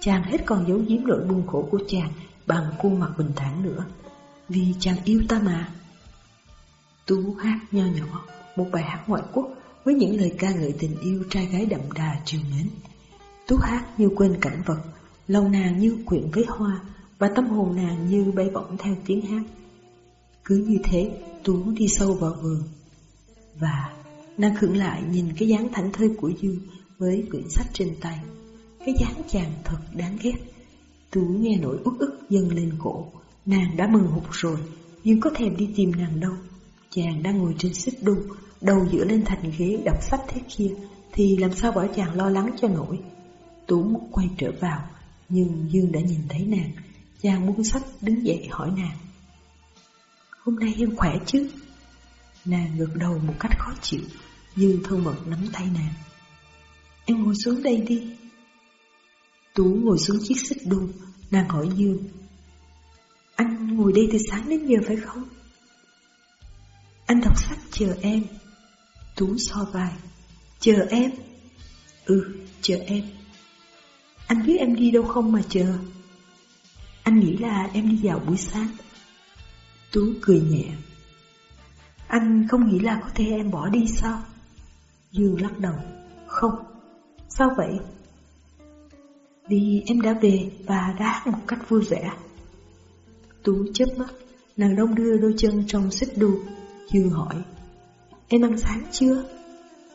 Chàng hết còn giấu giếm nỗi buồn khổ của chàng Bằng khuôn mặt bình thản nữa. Vì chàng yêu ta mà. Tú hát nho nhỏ Một bài hát ngoại quốc Với những lời ca ngợi tình yêu trai gái đậm đà chiều mến. Tú hát như quên cảnh vật, Lòng nàng như quyện với hoa Và tâm hồn nàng như bay bổng theo tiếng hát. Cứ như thế, Tú đi sâu vào vườn Và nàng khựng lại nhìn cái dáng thảnh thơi của Dương Với quyển sách trên tay. Cái dáng chàng thật đáng ghét. Tú nghe nỗi uất ức dâng lên cổ. Nàng đã mừng hụt rồi. Dương có thèm đi tìm nàng đâu. Chàng đang ngồi trên xích đu, Đầu dựa lên thành ghế đọc sách thế kia, Thì làm sao bỏ chàng lo lắng cho nổi? Tú muốn quay trở vào, Nhưng Dương đã nhìn thấy nàng. Chàng buông sách đứng dậy hỏi nàng. Hôm nay em khỏe chứ? Nàng ngược đầu một cách khó chịu Dương thân mật nắm tay nàng. Em ngồi xuống đây đi. Tú ngồi xuống chiếc xích đu Nàng hỏi Dương. Anh ngồi đây từ sáng đến giờ phải không? Anh đọc sách chờ em. Tú so vai Chờ em? Ừ, chờ em. Anh biết em đi đâu không mà chờ? Anh nghĩ là em đi dạo buổi sáng. Tú cười nhẹ. Anh không nghĩ là có thể em bỏ đi sao? Dương lắc đầu. Không. Sao vậy? Vì em đã về và đã hát một cách vui vẻ. Tú chớp mắt. Nàng đông đưa đôi chân trong xích đu. Dương hỏi. Em ăn sáng chưa?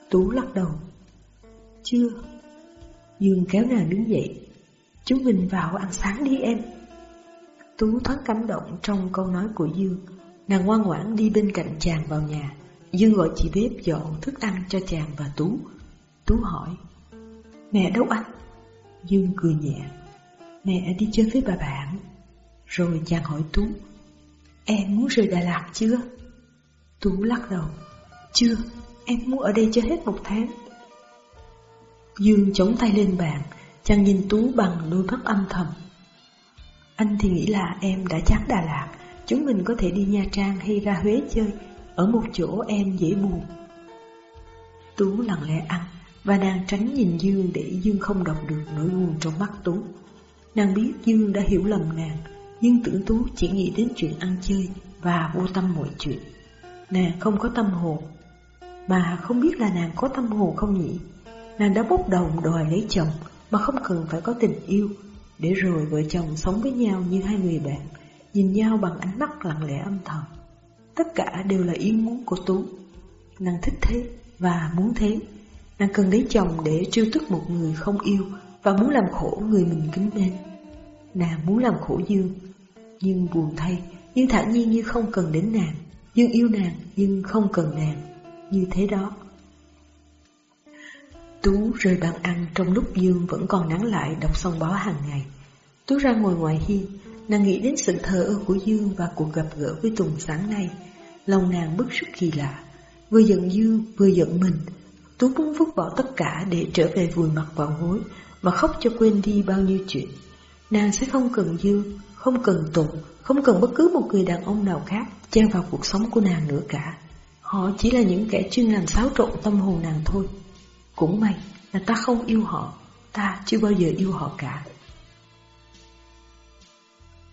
Tú lắc đầu. Chưa. Dương kéo nàng đứng dậy. Chúng mình vào ăn sáng đi em. Tú thoáng cảm động trong câu nói của Dương. Nàng ngoan ngoãn đi bên cạnh chàng vào nhà. Dương gọi chị bếp dọn thức ăn cho chàng và Tú. Tú hỏi Mẹ đâu anh? Dương cười nhẹ Mẹ đi chơi với bà bạn. Rồi chàng hỏi Tú Em muốn rời Đà Lạt chưa? Tú lắc đầu Chưa, em muốn ở đây cho hết một tháng. Dương chống tay lên bàn Chàng nhìn Tú bằng đôi mắt âm thầm. Anh thì nghĩ là em đã chán Đà Lạt Chúng mình có thể đi Nha Trang hay ra Huế chơi, Ở một chỗ em dễ buồn. Tú lặng lẽ ăn, Và nàng tránh nhìn Dương để Dương không đọc được nỗi buồn trong mắt Tú. Nàng biết Dương đã hiểu lầm nàng, Nhưng tưởng Tú chỉ nghĩ đến chuyện ăn chơi Và vô tâm mọi chuyện. Nàng không có tâm hồn Mà không biết là nàng có tâm hồn không nhỉ? Nàng đã bốc đầu đòi lấy chồng, Mà không cần phải có tình yêu Để rồi vợ chồng sống với nhau như hai người bạn. Nhìn nhau bằng ánh mắt lặng lẽ âm thầm Tất cả đều là ý muốn của Tú Nàng thích thế và muốn thế Nàng cần lấy chồng để trêu tức một người không yêu và muốn làm khổ người mình kính mến. Nàng muốn làm khổ Dương, nhưng buồn thay, nhưng thản nhiên như không cần đến nàng. Dương yêu nàng nhưng không cần nàng, như thế đó. Tú rời bàn ăn trong lúc Dương vẫn còn nắng lại đọc xong báo hàng ngày. Tú ra ngồi ngoài hiên, nàng nghĩ đến sự thờ ơ của Dương và cuộc gặp gỡ với Tùng sáng nay. Lòng nàng bức xúc kỳ lạ, vừa giận Dương vừa giận mình. Tú muốn vứt bỏ tất cả để trở về vùi mặt vào gối mà khóc cho quên đi bao nhiêu chuyện. Nàng sẽ không cần Dương, không cần Tùng, không cần bất cứ một người đàn ông nào khác chen vào cuộc sống của nàng nữa cả. Họ chỉ là những kẻ chuyên làm xáo trộn tâm hồn nàng thôi. Cũng may là ta không yêu họ, ta chưa bao giờ yêu họ cả.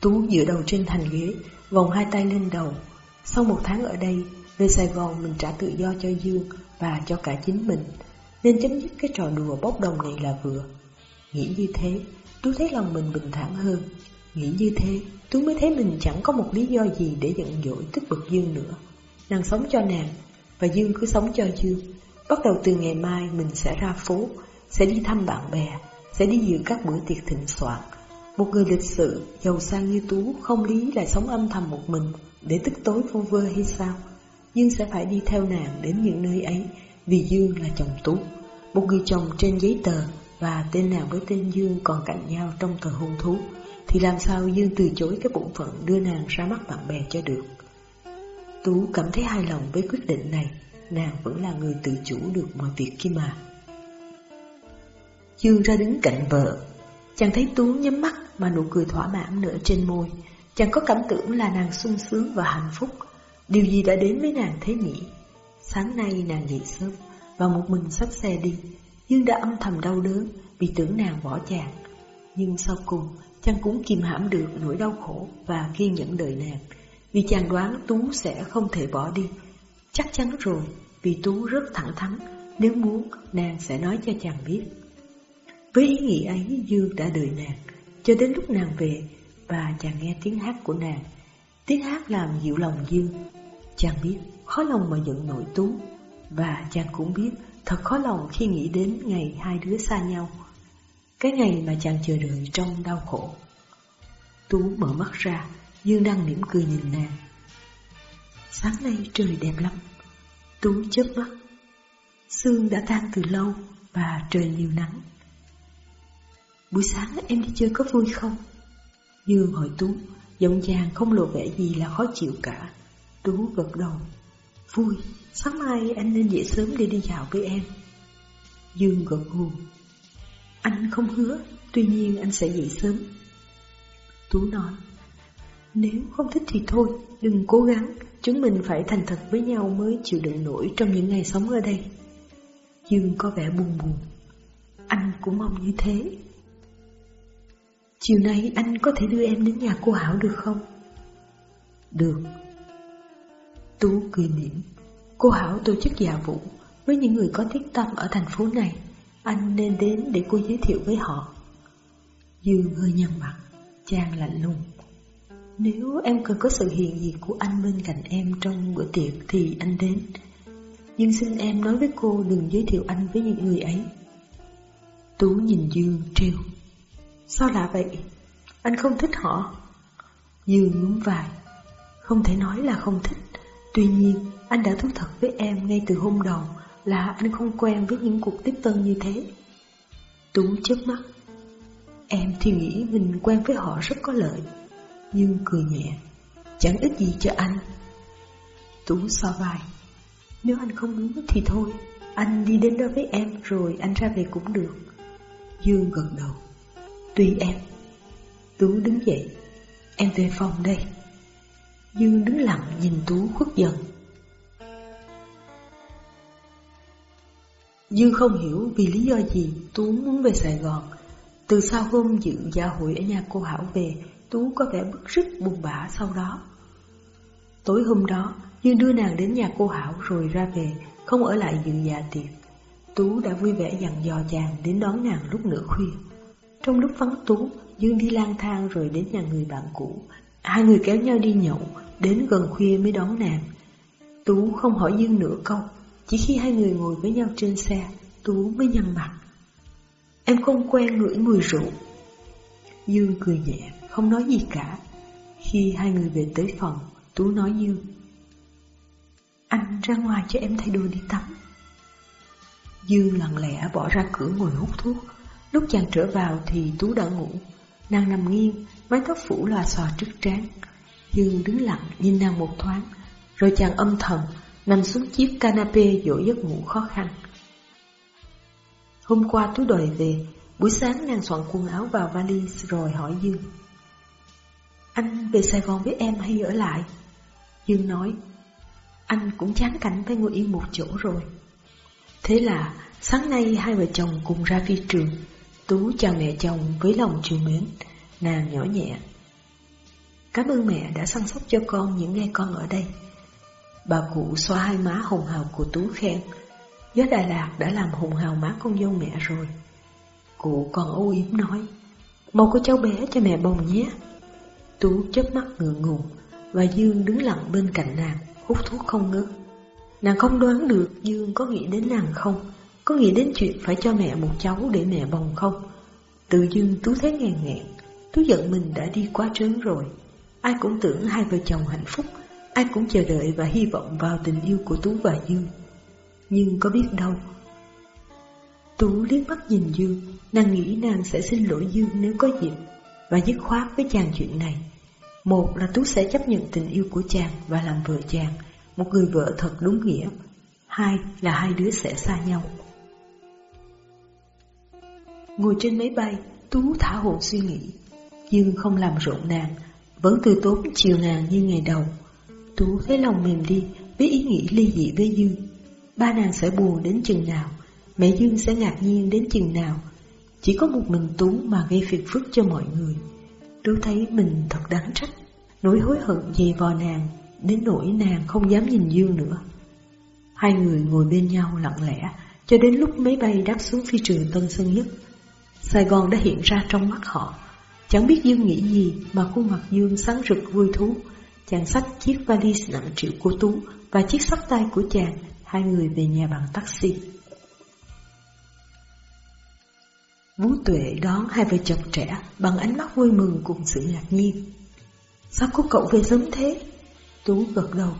Tú dựa đầu trên thành ghế, vòng hai tay lên đầu. Sau một tháng ở đây, về Sài Gòn mình trả tự do cho Dương và cho cả chính mình, nên chấm dứt cái trò đùa bốc đồng này là vừa. Nghĩ như thế, Tú thấy lòng mình bình thản hơn. Nghĩ như thế, Tú mới thấy mình chẳng có một lý do gì để giận dỗi tức bực Dương nữa. Nàng sống cho nàng, và Dương cứ sống cho Dương. Bắt đầu từ ngày mai mình sẽ ra phố, sẽ đi thăm bạn bè, sẽ đi dự các bữa tiệc thịnh soạn. Một người lịch sự, giàu sang như Tú không lý lại sống âm thầm một mình để tức tối vô vơ hay sao? nhưng sẽ phải đi theo nàng đến những nơi ấy vì Dương là chồng Tú, một người chồng trên giấy tờ và tên nàng với tên Dương còn cạnh nhau trong tờ hôn thú, thì làm sao Dương từ chối cái bổn phận đưa nàng ra mắt bạn bè cho được. Tú cảm thấy hài lòng với quyết định này, nàng vẫn là người tự chủ được mọi việc kia mà. Dương ra đứng cạnh vợ, chàng thấy Tú nhắm mắt mà nụ cười thỏa mãn nở trên môi, chàng có cảm tưởng là nàng sung sướng và hạnh phúc. Điều gì đã đến với nàng thế nhỉ? Sáng nay nàng dậy sớm và một mình sắp xe đi, nhưng đã âm thầm đau đớn vì tưởng nàng bỏ chàng. Nhưng sau cùng, chàng cũng kìm hãm được nỗi đau khổ và kiên nhẫn đợi nàng, vì chàng đoán Tú sẽ không thể bỏ đi. Chắc chắn rồi, vì Tú rất thẳng thắn, nếu muốn nàng sẽ nói cho chàng biết. Với ý nghĩ ấy Dương đã đợi nàng, cho đến lúc nàng về và chàng nghe tiếng hát của nàng. Tiếng hát làm dịu lòng Dương. Chàng biết khó lòng mà giận nổi Tú, và chàng cũng biết thật khó lòng khi nghĩ đến ngày hai đứa xa nhau. Cái ngày mà chàng chờ đợi trong đau khổ. Tú mở mắt ra, Dương đang mỉm cười nhìn nàng. Sáng nay trời đẹp lắm. Tú chớp mắt. Sương đã tan từ lâu và trời nhiều nắng. Buổi sáng em đi chơi có vui không? Dương hỏi Tú, giọng chàng không lộ vẻ gì là khó chịu cả. Tú gật đầu. Vui, sáng mai anh nên dậy sớm để đi dạo với em. Dương gật gù. Anh không hứa, tuy nhiên anh sẽ dậy sớm. Tú nói, nếu không thích thì thôi, đừng cố gắng, chúng mình phải thành thật với nhau mới chịu đựng nổi trong những ngày sống ở đây. Dương có vẻ buồn buồn. Anh cũng mong như thế. Chiều nay anh có thể đưa em đến nhà cô Hảo được không? Được. Tú cười mỉm. Cô Hảo tổ chức dạ vụ với những người có thiết tâm ở thành phố này. Anh nên đến để cô giới thiệu với họ. Dương hơi nhăn mặt, chàng lạnh lùng. Nếu em cần có sự hiện diện của anh bên cạnh em trong bữa tiệc thì anh đến. Nhưng xin em nói với cô đừng giới thiệu anh với những người ấy. Tú nhìn Dương trêu. Sao lạ vậy? Anh không thích họ. Dương nhún vai. Không thể nói là không thích. Tuy nhiên, anh đã thú thật với em ngay từ hôm đầu là anh không quen với những cuộc tiếp tân như thế. Tú chớp mắt. Em thì nghĩ mình quen với họ rất có lợi. Dương cười nhẹ. Chẳng ích gì cho anh. Tú so vai. Nếu anh không muốn thì thôi, anh đi đến đó với em rồi anh ra về cũng được. Dương gật đầu. Tùy em. Tú đứng dậy. Em về phòng đây. Dương đứng lặng nhìn Tú khuất dần. Dương không hiểu vì lý do gì Tú muốn về Sài Gòn. Từ sau hôm dự gia hội ở nhà cô Hảo về, Tú có vẻ bức rứt buồn bã sau đó. Tối hôm đó, Dương đưa nàng đến nhà cô Hảo rồi ra về, không ở lại dự dạ tiệc. Tú đã vui vẻ dặn dò chàng đến đón nàng lúc nửa khuya. Trong lúc vắng Tú, Dương đi lang thang rồi đến nhà người bạn cũ. Hai người kéo nhau đi nhậu, đến gần khuya mới đón nàng. Tú không hỏi Dương nửa câu, chỉ khi hai người ngồi với nhau trên xe, Tú mới nhăn mặt. Em không quen ngửi mùi rượu. Dương cười nhẹ, không nói gì cả. Khi hai người về tới phòng, Tú nói Dương. Anh ra ngoài cho em thay đồ đi tắm. Dương lặng lẽ bỏ ra cửa ngồi hút thuốc. Lúc chàng trở vào thì Tú đã ngủ. Nàng nằm nghiêng, mái tóc phủ loà xòa trước trán. Dương đứng lặng nhìn nàng một thoáng, rồi chàng âm thầm nằm xuống chiếc canapé dỗ giấc ngủ khó khăn. Hôm qua Tú đòi về, buổi sáng nàng soạn quần áo vào vali rồi hỏi Dương. Anh về Sài Gòn với em hay ở lại? Dương nói, anh cũng chán cảnh phải ngồi yên một chỗ rồi. Thế là sáng nay hai vợ chồng cùng ra phi trường, Tú chào mẹ chồng với lòng chiều mến, nàng nhỏ nhẹ. Cảm ơn mẹ đã săn sóc cho con những ngày con ở đây. Bà cụ xoa hai má hồng hào của Tú khen, gió Đà Lạt đã làm hồng hào má con dâu mẹ rồi. Cụ còn âu yếm nói, mau có cháu bé cho mẹ bồng nhé. Tú chớp mắt ngượng ngùng, và Dương đứng lặng bên cạnh nàng, hút thuốc không ngớt. Nàng không đoán được Dương có nghĩ đến nàng không, có nghĩ đến chuyện phải cho mẹ một cháu để mẹ bồng không. Tự dưng Tú thấy ngàn ngẹn, Tú giận mình đã đi quá trớn rồi. Ai cũng tưởng hai vợ chồng hạnh phúc, ai cũng chờ đợi và hy vọng vào tình yêu của Tú và Dương. Nhưng có biết đâu. Tú liếc mắt nhìn Dương, nàng nghĩ nàng sẽ xin lỗi Dương nếu có dịp, và dứt khoát với chàng chuyện này. Một là Tú sẽ chấp nhận tình yêu của chàng và làm vợ chàng, một người vợ thật đúng nghĩa. Hai là hai đứa sẽ xa nhau. Ngồi trên máy bay, Tú thả hồn suy nghĩ. Dương không làm rộn nàng, vẫn từ tốn chiều nàng như ngày đầu. Tú thấy lòng mềm đi với ý nghĩ ly dị với Dương. Ba nàng sẽ buồn đến chừng nào, mẹ Dương sẽ ngạc nhiên đến chừng nào. Chỉ có một mình Tú mà gây phiền phức cho mọi người. Tú thấy mình thật đáng trách, nỗi hối hận dày vò nàng, đến nỗi nàng không dám nhìn Dương nữa. Hai người ngồi bên nhau lặng lẽ, cho đến lúc máy bay đáp xuống phi trường Tân Sơn Nhất. Sài Gòn đã hiện ra trong mắt họ. Chẳng biết Dương nghĩ gì mà khuôn mặt Dương sáng rực vui thú. Chàng xách chiếc vali nặng triệu của Tú và chiếc sắp tay của chàng, hai người về nhà bằng taxi. Vũ Tuệ đón hai vợ chồng trẻ bằng ánh mắt vui mừng cùng sự ngạc nhiên. Sao cô cậu về sớm thế? Tú gật đầu.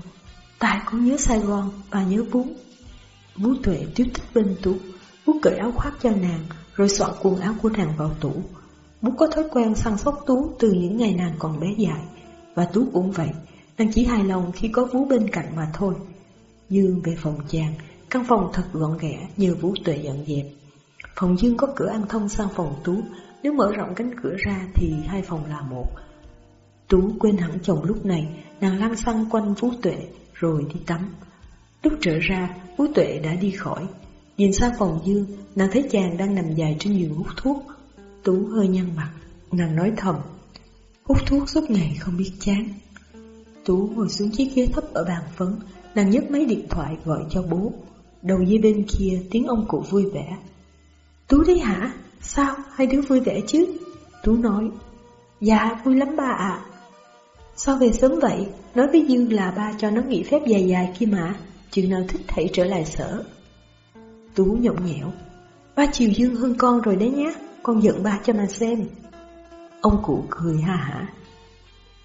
Tại con nhớ Sài Gòn và nhớ bún. Vũ Tuệ tiếp thích bên Tú. Vũ cởi áo khoác cho nàng, rồi soạn quần áo của nàng vào tủ. Vũ có thói quen săn sóc Tú từ những ngày nàng còn bé dại, và Tú cũng vậy, nàng chỉ hài lòng khi có Vũ bên cạnh mà thôi. Dương về phòng chàng, căn phòng thật gọn ghẽ nhờ Vũ Tuệ dọn dẹp. Phòng Dương có cửa ăn thông sang phòng Tú, nếu mở rộng cánh cửa ra thì hai phòng là một. Tú quên hẳn chồng lúc này, nàng lăn xăng quanh Vũ Tuệ rồi đi tắm. Lúc trở ra, Vũ Tuệ đã đi khỏi. Nhìn sang phòng Dương, nàng thấy chàng đang nằm dài trên giường hút thuốc. Tú hơi nhăn mặt, nàng nói thầm. Hút thuốc suốt ngày không biết chán. Tú ngồi xuống chiếc ghế thấp ở bàn phấn, nàng nhấc máy điện thoại gọi cho bố. Đầu dây bên kia tiếng ông cụ vui vẻ. Tú đấy hả? Sao? Hai đứa vui vẻ chứ? Tú nói. Dạ, vui lắm ba ạ. Sao về sớm vậy? Nói với Dương là ba cho nó nghỉ phép dài dài kia mà, chừng nào thích hãy trở lại sở. Tú nhộn nhẽo. Ba chiều Dương hơn con rồi đấy nhé, con giận ba cho mà xem. Ông cụ cười ha hả.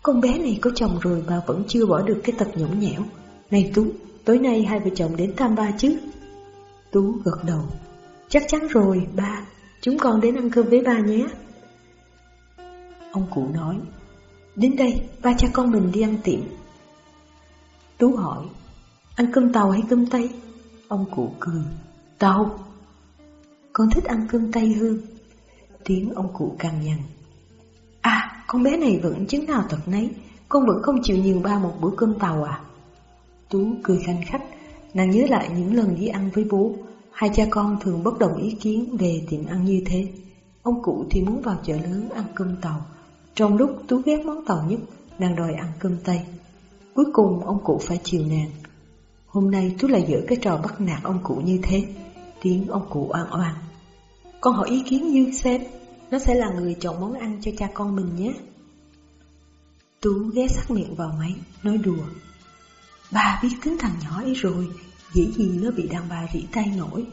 Con bé này có chồng rồi mà vẫn chưa bỏ được cái tật nhõng nhẽo. Này Tú, tối nay hai vợ chồng đến thăm ba chứ? Tú gật đầu. Chắc chắn rồi, ba, chúng con đến ăn cơm với ba nhé. Ông cụ nói, đến đây, ba cha con mình đi ăn tiệm. Tú hỏi, ăn cơm tàu hay cơm tây? Ông cụ cười, tàu. Con thích ăn cơm tây hơn. Tiếng ông cụ càng nhằn. À, con bé này vẫn chứng nào tật nấy, con vẫn không chịu nhường ba một bữa cơm tàu à? Tú cười khanh khách, nàng nhớ lại những lần đi ăn với bố, hai cha con thường bất đồng ý kiến về tiệm ăn như thế. Ông cụ thì muốn vào chợ lớn ăn cơm tàu, trong lúc Tú ghét món tàu nhất, nàng đòi ăn cơm tây. Cuối cùng ông cụ phải chiều nàng. Hôm nay Tú lại giữ cái trò bắt nạt ông cụ như thế, tiếng ông cụ oan oan. Con hỏi ý kiến như xem, nó sẽ là người chọn món ăn cho cha con mình nhé. Tú ghé sát miệng vào máy, nói đùa. Bà biết tính thằng nhỏ ấy rồi, dĩ gì nó bị đàn bà rỉ tay nổi.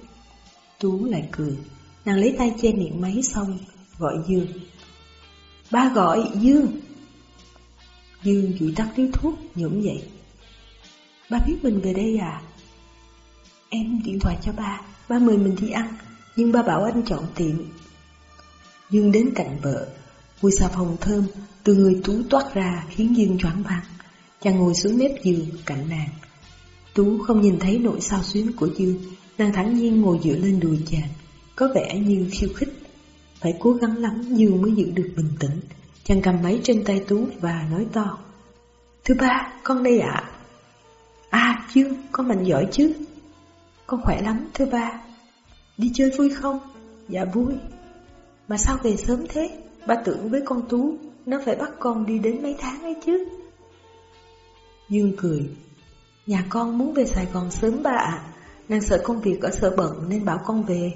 Tú lại cười, nàng lấy tay che miệng máy xong, gọi Dương. Ba gọi Dương. Dương dụi tắt điếu thuốc, nhổm dậy. Ba biết mình về đây à? Em điện thoại cho ba, ba mời mình đi ăn, nhưng ba bảo anh chọn tiệm. Dương đến cạnh vợ, mùi xà phòng thơm từ người Tú toát ra khiến Dương choáng váng. Chàng ngồi xuống mép giường cạnh nàng. Tú không nhìn thấy nỗi sao xuyến của Dương, nàng thẳng nhiên ngồi dựa lên đùi chàng, có vẻ như khiêu khích. Phải cố gắng lắm Dương mới giữ được bình tĩnh. Chàng cầm máy trên tay Tú và nói to. Thứ ba, con đây ạ. À, Dương, con mạnh giỏi chứ. Con khỏe lắm, thưa ba. Đi chơi vui không? Dạ vui. Mà sao về sớm thế? Ba tưởng với con Tú, nó phải bắt con đi đến mấy tháng ấy chứ. Dương cười. Nhà con muốn về Sài Gòn sớm ba ạ. Nàng sợ công việc ở sở bận nên bảo con về.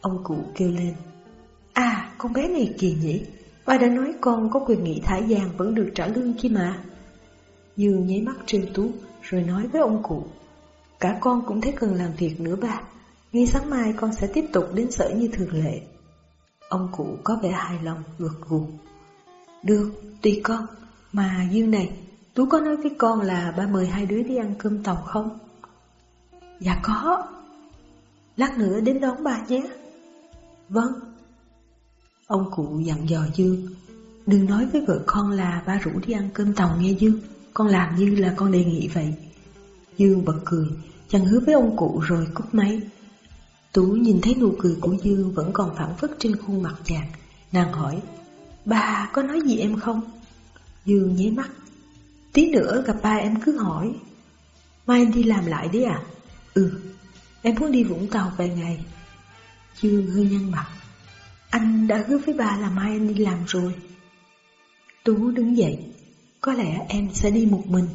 Ông cụ kêu lên. À, con bé này kỳ nhỉ. Ba đã nói con có quyền nghỉ thải giàn vẫn được trả lương kia mà. Dương nháy mắt trêu tú rồi nói với ông cụ. Cả con cũng thấy cần làm việc nữa ba. Ngay sáng mai con sẽ tiếp tục đến sở như thường lệ. Ông cụ có vẻ hài lòng, gật gù. Được, tùy con. Mà Dương này, Tú có nói với con là ba mời hai đứa đi ăn cơm tàu không? Dạ có. Lát nữa đến đón ba nhé. Vâng. Ông cụ dặn dò Dương. Đừng nói với vợ con là ba rủ đi ăn cơm tàu nghe Dương. Con làm như là con đề nghị vậy. Dương bật cười, chàng hứa với ông cụ rồi cúp máy. Tú nhìn thấy nụ cười của Dương vẫn còn phản phất trên khuôn mặt chàng. Nàng hỏi, bà có nói gì em không? Dương nháy mắt, tí nữa gặp ba em cứ hỏi. Mai em đi làm lại đấy à? Ừ, em muốn đi Vũng Tàu vài ngày. Dương hơi nhăn mặt, anh đã hứa với ba là mai em đi làm rồi. Tú đứng dậy, có lẽ em sẽ đi một mình.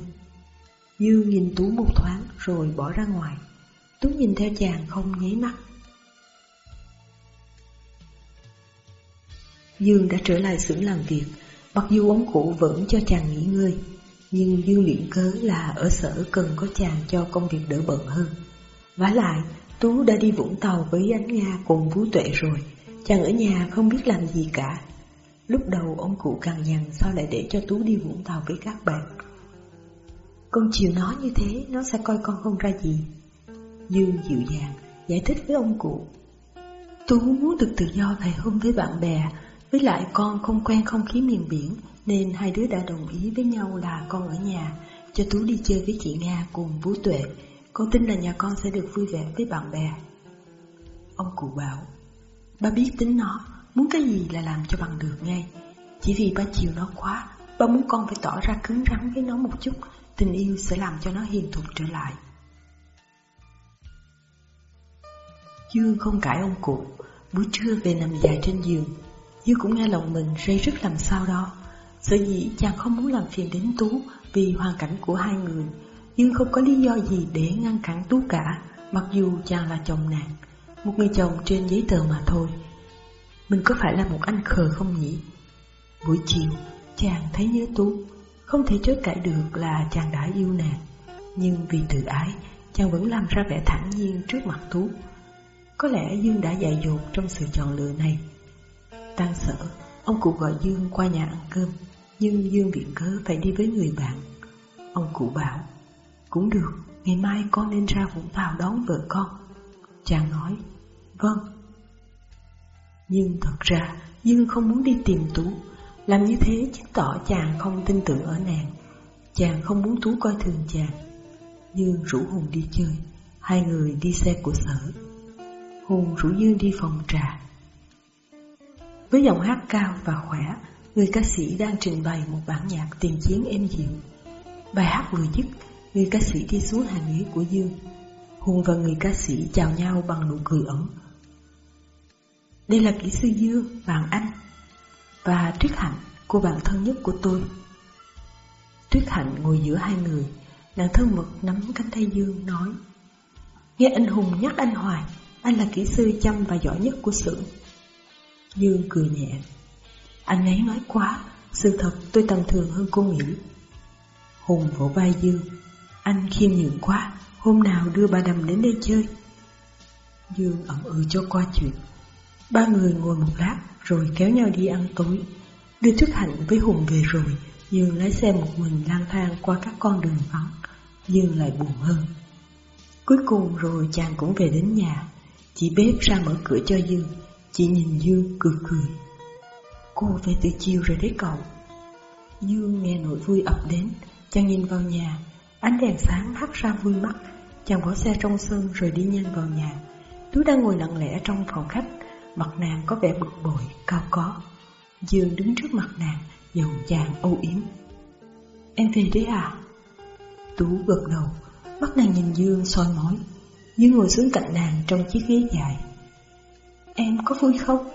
Dương nhìn Tú một thoáng rồi bỏ ra ngoài. Tú nhìn theo chàng không nháy mắt. Dương đã trở lại xưởng làm việc, mặc dù ông cụ vẫn cho chàng nghỉ ngơi, nhưng Dương viện cớ là ở sở cần có chàng cho công việc đỡ bận hơn. Vả lại, Tú đã đi Vũng Tàu với Ánh Nga cùng Vũ Tuệ rồi, chàng ở nhà không biết làm gì cả. Lúc đầu ông cụ càng nhằn sao lại để cho Tú đi Vũng Tàu với các bạn. Con chiều nó như thế, nó sẽ coi con không ra gì. Dương dịu dàng, giải thích với ông cụ. Tú muốn được tự do ngày hôm với bạn bè, với lại con không quen không khí miền biển, nên hai đứa đã đồng ý với nhau là con ở nhà, cho Tú đi chơi với chị Nga cùng Vũ Tuệ. Con tin là nhà con sẽ được vui vẻ với bạn bè. Ông cụ bảo, ba biết tính nó, muốn cái gì là làm cho bằng được ngay. Chỉ vì ba chiều nó quá, ba muốn con phải tỏ ra cứng rắn với nó một chút, tình yêu sẽ làm cho nó hiền thục trở lại. Dương không cãi ông cụ, buổi trưa về nằm dài trên giường, Dương cũng nghe lòng mình rây rứt làm sao đó. Sở dĩ chàng không muốn làm phiền đến Tú vì hoàn cảnh của hai người. Dương không có lý do gì để ngăn cản Tú cả, mặc dù chàng là chồng nàng, một người chồng trên giấy tờ mà thôi. Mình có phải là một anh khờ không nhỉ? Buổi chiều, chàng thấy nhớ Tú, không thể chối cãi được là chàng đã yêu nàng. Nhưng vì tự ái, chàng vẫn làm ra vẻ thản nhiên trước mặt Tú. Có lẽ Dương đã dạy dột trong sự chọn lựa này. Tan sở, ông cụ gọi Dương qua nhà ăn cơm, nhưng Dương viện cớ phải đi với người bạn. Ông cụ bảo, cũng được, ngày mai con nên ra Vũng Tàu đón vợ con. Chàng nói, vâng. Nhưng thật ra, Dương không muốn đi tìm Tú, làm như thế chứng tỏ chàng không tin tưởng ở nàng. Chàng không muốn Tú coi thường chàng. Dương rủ Hùng đi chơi, hai người đi xe của sở. Hùng rủ Dương đi phòng trà. Với giọng hát cao và khỏe, người ca sĩ đang trình bày một bản nhạc tiền chiến êm dịu. Bài hát vừa dứt, người ca sĩ đi xuống hàng ghế của Dương. Hùng và người ca sĩ chào nhau bằng nụ cười ẩn. Đây là kỹ sư Dương, bạn anh, và Tuyết Hạnh, cô bạn thân nhất của tôi. Tuyết Hạnh ngồi giữa hai người, nàng thân mật nắm cánh tay Dương nói Nghe anh Hùng nhắc anh hoài, anh là kỹ sư chăm và giỏi nhất của xưởng. Dương cười nhẹ. Anh ấy nói quá, sự thật tôi tầm thường hơn cô nghĩ. Hùng vỗ vai Dương. Anh khiêm nhượng quá, hôm nào đưa bà đầm đến đây chơi. Dương ẩm ừ cho qua chuyện. Ba người ngồi một lát rồi kéo nhau đi ăn tối. Đưa Tuyết Hạnh với Hùng về rồi, Dương lái xe một mình lang thang qua các con đường vắng. Dương lại buồn hơn. Cuối cùng rồi chàng cũng về đến nhà. Chị bếp ra mở cửa cho Dương. Chị nhìn Dương cười cười. Cô về từ chiều rồi đấy cậu. Dương nghe nỗi vui ập đến, chàng nhìn vào nhà, ánh đèn sáng hắt ra vui mắt, chàng bỏ xe trong sân rồi đi nhanh vào nhà. Tú đang ngồi lặng lẽ trong phòng khách, mặt nàng có vẻ bực bội, cao có. Dương đứng trước mặt nàng, giọng chàng âu yếm. Em về đấy à? Tú gật đầu, mắt nàng nhìn Dương soi mói. Dương ngồi xuống cạnh nàng trong chiếc ghế dài. Em có vui không?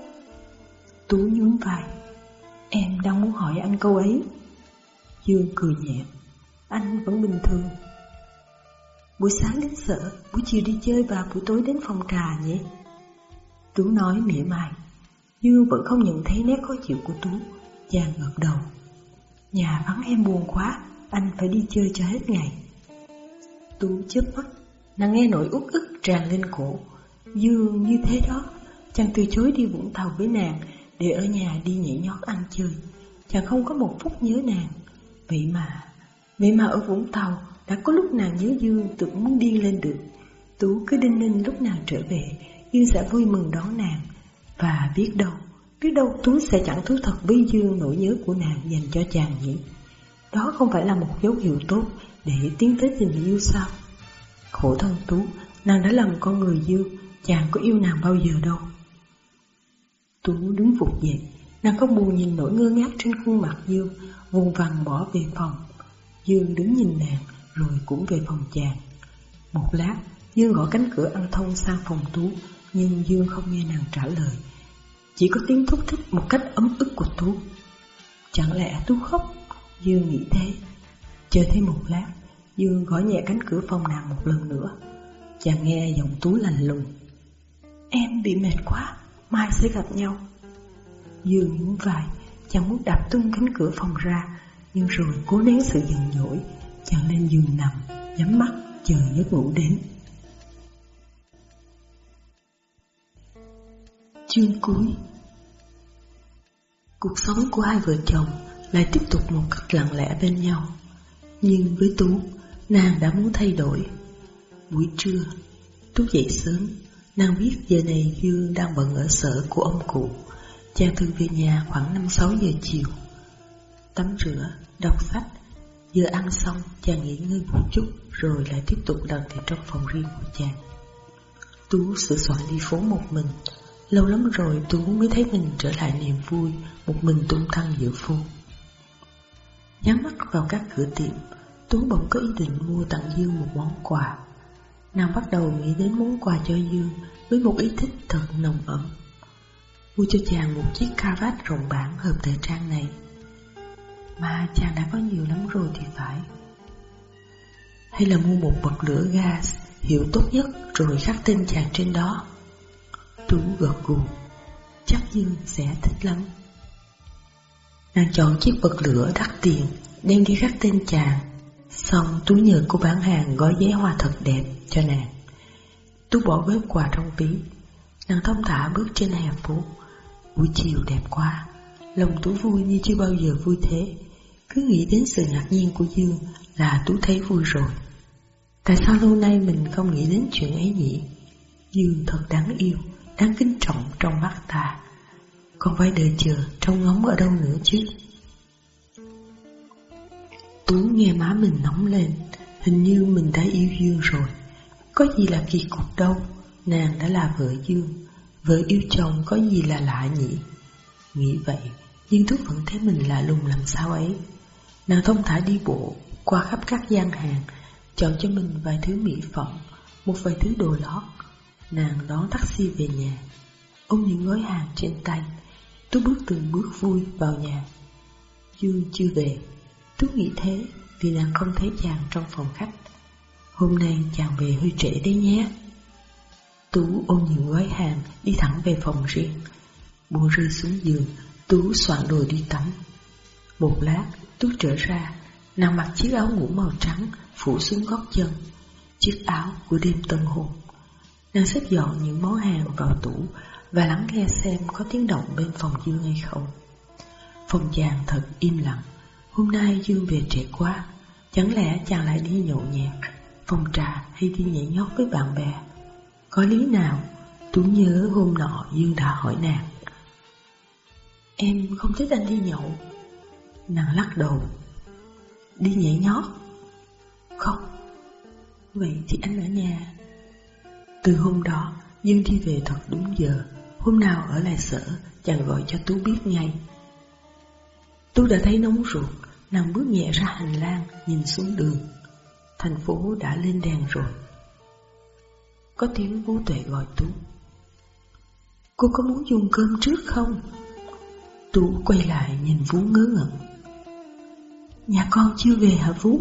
Tú nhún vai. Em đang muốn hỏi anh câu ấy. Dương cười nhẹ. Anh vẫn bình thường. Buổi sáng đến sở, buổi chiều đi chơi và buổi tối đến phòng trà nhỉ? Tú nói mỉa mai. Dương vẫn không nhận thấy nét khó chịu của Tú. Chàng ngợt đầu. Nhà vắng em buồn quá, anh phải đi chơi cho hết ngày. Tú chớp mắt, nàng nghe nỗi uất ức tràn lên cổ. Dương như thế đó, chàng từ chối đi Vũng Tàu với nàng để ở nhà đi nhảy nhót ăn chơi. Chàng không có một phút nhớ nàng. Vậy mà, vậy mà ở Vũng Tàu đã có lúc nàng nhớ Dương tưởng muốn đi lên được. Tú cứ đinh ninh lúc nào trở về, Dương sẽ vui mừng đón nàng. Và biết đâu, biết đâu Tú sẽ chẳng thú thật với Dương nỗi nhớ của nàng dành cho chàng nhỉ. Đó không phải là một dấu hiệu tốt để tiến tới tình yêu sao? Khổ thân Tú, nàng đã làm con người Dương, chàng có yêu nàng bao giờ đâu. Tú đứng vụt dậy, nàng không buồn nhìn nỗi ngơ ngác trên khuôn mặt Dương, vùng vằng bỏ về phòng. Dương đứng nhìn nàng, rồi cũng về phòng chàng. Một lát, Dương gõ cánh cửa ăn thông sang phòng Tú, nhưng Dương không nghe nàng trả lời. Chỉ có tiếng thúc thích một cách ấm ức của Tú. Chẳng lẽ Tú khóc? Dương nghĩ thế. Chờ thêm một lát, Dương gõ nhẹ cánh cửa phòng nàng một lần nữa. Chàng nghe giọng Tú lành lùng. Em bị mệt quá, mai sẽ gặp nhau. Dương nhún vai, chàng muốn đạp tung cánh cửa phòng ra, nhưng rồi cố nén sự giận dỗi, chàng lên giường nằm, nhắm mắt chờ giấc ngủ đến. Chương cuối Cuộc sống của hai vợ chồng lại tiếp tục một cách lặng lẽ bên nhau. Nhưng với Tú, nàng đã muốn thay đổi. Buổi trưa, Tú dậy sớm, nàng biết giờ này Dương đang bận ở sở của ông cụ. Cha thường về nhà khoảng 5-6 giờ chiều. Tắm rửa, đọc sách, giờ ăn xong chàng nghỉ ngơi một chút rồi lại tiếp tục làm việc trong phòng riêng của chàng. Tú sửa soạn đi phố một mình, lâu lắm rồi Tú mới thấy mình trở lại niềm vui, một mình tung tăng giữa phố. Nhắm mắt vào các cửa tiệm, Tú bỗng có ý định mua tặng Dương một món quà. Nàng bắt đầu nghĩ đến món quà cho Dương với một ý thích thật nồng ấm. Mua cho chàng một chiếc cravat rộng bản hợp thời trang này. Mà chàng đã có nhiều lắm rồi thì phải. Hay là mua một bật lửa gas hiệu tốt nhất rồi khắc tên chàng trên đó. Tú gật gù, chắc Dương sẽ thích lắm. Nàng chọn chiếc bật lửa đắt tiền đem đi khắc tên chàng. Xong Tú nhờ cô bán hàng gói giấy hoa thật đẹp cho nàng. Tú bỏ gói quà trong ví. Nàng thông thả bước trên hè phố. Buổi chiều đẹp quá Lòng Tú vui như chưa bao giờ vui thế. Cứ nghĩ đến sự ngạc nhiên của Dương Là Tú thấy vui rồi. Tại sao lâu nay mình không nghĩ đến chuyện ấy nhỉ? Dương thật đáng yêu. Đáng kính trọng trong mắt ta. Còn phải đợi chờ Trông ngóng ở đâu nữa chứ? Tú nghe má mình nóng lên, Hình như mình đã yêu Dương rồi. Có gì là kỳ cục đâu, Nàng đã là vợ Dương. Vợ yêu chồng có gì là lạ nhỉ? Nghĩ vậy, Nhưng Tú vẫn thấy mình lạ lùng làm sao ấy. Nàng thông thả đi bộ, Qua khắp các gian hàng, Chọn cho mình vài thứ mỹ phẩm, Một vài thứ đồ lót. Nàng đón taxi về nhà Ôm những gói hàng trên tay Tú bước từng bước vui vào nhà Dương chưa về Tú nghĩ thế vì nàng không thấy chàng trong phòng khách. Hôm nay chàng về hơi trễ đấy nhé. Tú ôm những gói hàng đi thẳng về phòng riêng. Buông rơi xuống giường, Tú soạn đồ đi tắm. Một lát, Tú trở ra, nàng mặc chiếc áo ngủ màu trắng phủ xuống góc chân, chiếc áo của đêm tân hôn. Nàng xếp dọn những món hàng vào tủ Và lắng nghe xem có tiếng động bên phòng Dương hay không. Phòng chàng thật im lặng. Hôm nay Dương về trễ quá. Chẳng lẽ chàng lại đi nhậu nhẹt, Phòng trà hay đi nhảy nhót với bạn bè? Có lý nào? Tú nhớ hôm nọ Dương đã hỏi nàng. Em không thích anh đi nhậu. Nàng lắc đầu. Đi nhảy nhót? Không. Vậy thì anh ở nhà. Từ hôm đó Dương đi về thật đúng giờ. Hôm nào ở lại sở, Chàng gọi cho Tú biết ngay. Tú đã thấy nóng ruột, Nàng bước nhẹ ra hành lang, Nhìn xuống đường. Thành phố đã lên đèn rồi. Có tiếng Vũ tuệ gọi Tú. Cô có muốn dùng cơm trước không? Tú quay lại nhìn Vũ ngớ ngẩn. Nhà con chưa về hả Vũ?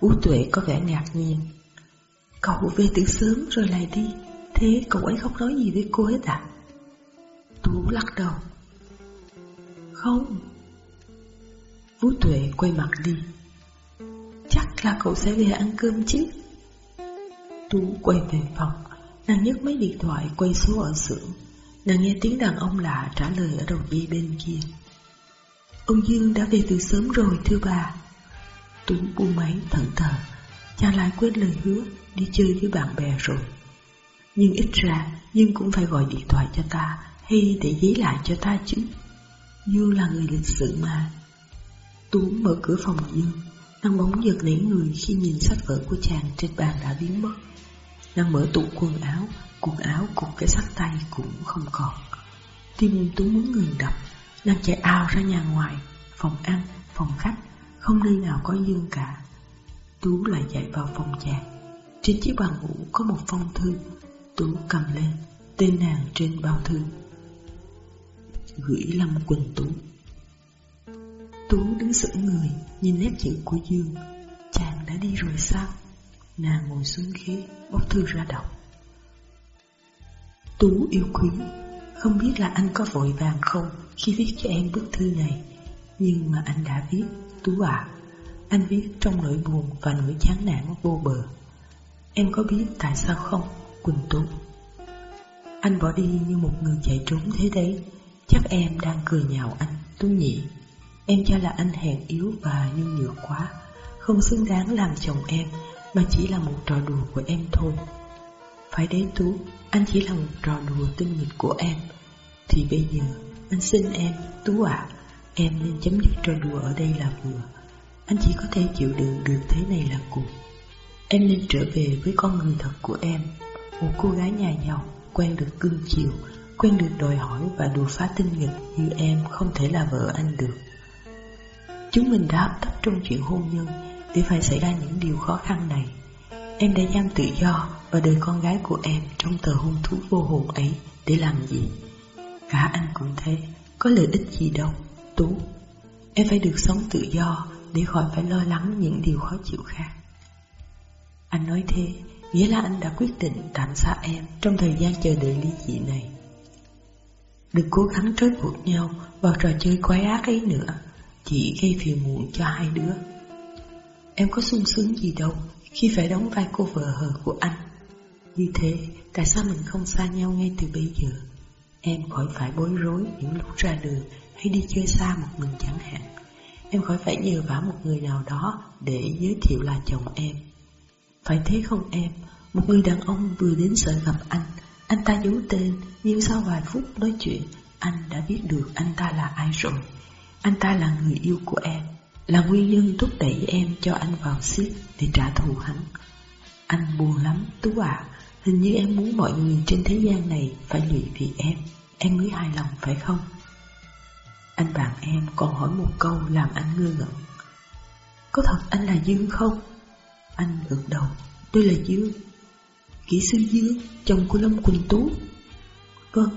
Vũ Tuệ có vẻ ngạc nhiên. Cậu về từ sớm rồi lại đi. Thế cậu ấy không nói gì với cô hết à? Tú lắc đầu. Không. Vũ Tuệ quay mặt đi. Chắc là cậu sẽ về ăn cơm chứ? Tú quay về phòng. Nàng nhấc máy điện thoại quay số ở xưởng. Nàng nghe tiếng đàn ông lạ trả lời ở đầu dây bên kia. Ông Dương đã về từ sớm rồi, thưa bà. Tú buông máy thận thờ. Cha lại quên lời hứa đi chơi với bạn bè rồi. Nhưng ít ra Dương cũng phải gọi điện thoại cho ta Hay để giấy lại cho ta chứ. Dương là người lịch sự mà. Tú mở cửa phòng Dương. Đang bóng giật nảy người khi nhìn sách vở của chàng trên bàn đã biến mất. Đang mở tủ quần áo Quần áo cùng cái sắt tay cũng không còn. Tim Tú muốn ngừng đập. Đang chạy ao ra nhà ngoài Phòng ăn, phòng khách Không nơi nào có Dương cả. Tú lại chạy vào phòng chàng. Trên chiếc bàn ngủ có một phong thư Tú cầm lên, Tên nàng trên bao thư. Gửi Lâm Quỳnh Tú. Tú đứng sững người, Nhìn nét chữ của Dương. Chàng đã đi rồi sao? Nàng ngồi xuống ghế, Bóc thư ra đọc. Tú yêu quý, Không biết là anh có vội vàng không Khi viết cho em bức thư này. Nhưng mà anh đã viết, Tú à Anh viết trong nỗi buồn và nỗi chán nản vô bờ. Em có biết tại sao không, Quỳnh Tú? Anh bỏ đi như một người chạy trốn thế đấy. Chắc em đang cười nhạo anh, Tú nhỉ Em cho là anh hèn yếu và nhu nhược quá. Không xứng đáng làm chồng em, Mà chỉ là một trò đùa của em thôi. Phải đấy, Tú. Anh chỉ là một trò đùa tinh nghịch của em. Thì bây giờ, Anh xin em, Tú ạ. Em nên chấm dứt trò đùa ở đây là vừa. Anh chỉ có thể chịu đựng được thế này là cùng Em nên trở về với con người thật của em Một cô gái nhà giàu Quen được cưng chiều Quen được đòi hỏi và đùa phá tinh nghịch Như em không thể là vợ anh được Chúng mình đã hấp tấp trong chuyện hôn nhân Để phải xảy ra những điều khó khăn này Em đã giam tự do và đời con gái của em trong tờ hôn thú vô hồn ấy để làm gì? Cả anh cũng thế, có lợi ích gì đâu, Tú. Em phải được sống tự do để khỏi phải lo lắng những điều khó chịu khác. Anh nói thế, nghĩa là anh đã quyết định tạm xa em trong thời gian chờ đợi ly dị này. Đừng cố gắng trói buộc nhau vào trò chơi quái ác ấy nữa chỉ gây phiền muộn cho hai đứa. Em có sung sướng gì đâu khi phải đóng vai cô vợ hờ của anh. Như thế, tại sao mình không xa nhau ngay từ bây giờ? Em khỏi phải bối rối những lúc ra đường hay đi chơi xa một mình chẳng hạn. Em khỏi phải nhờ vả một người nào đó để giới thiệu là chồng em. Phải thế không em? Một người đàn ông vừa đến sợ gặp anh, anh ta giấu tên, nhưng sau vài phút nói chuyện, anh đã biết được anh ta là ai rồi. Anh ta là người yêu của em Là nguyên nhân thúc đẩy em cho anh vào xiết Để trả thù hắn. Anh buồn lắm Tú ạ. Hình như em muốn mọi người trên thế gian này Phải lụy vì em. Em mới hài lòng phải không? Anh bạn em còn hỏi một câu Làm anh ngơ ngẩn. Có thật anh là Dương không? Anh gật đầu Tôi là Dương, Kỹ sư Dương, Chồng của Lâm Quỳnh Tú. Vâng.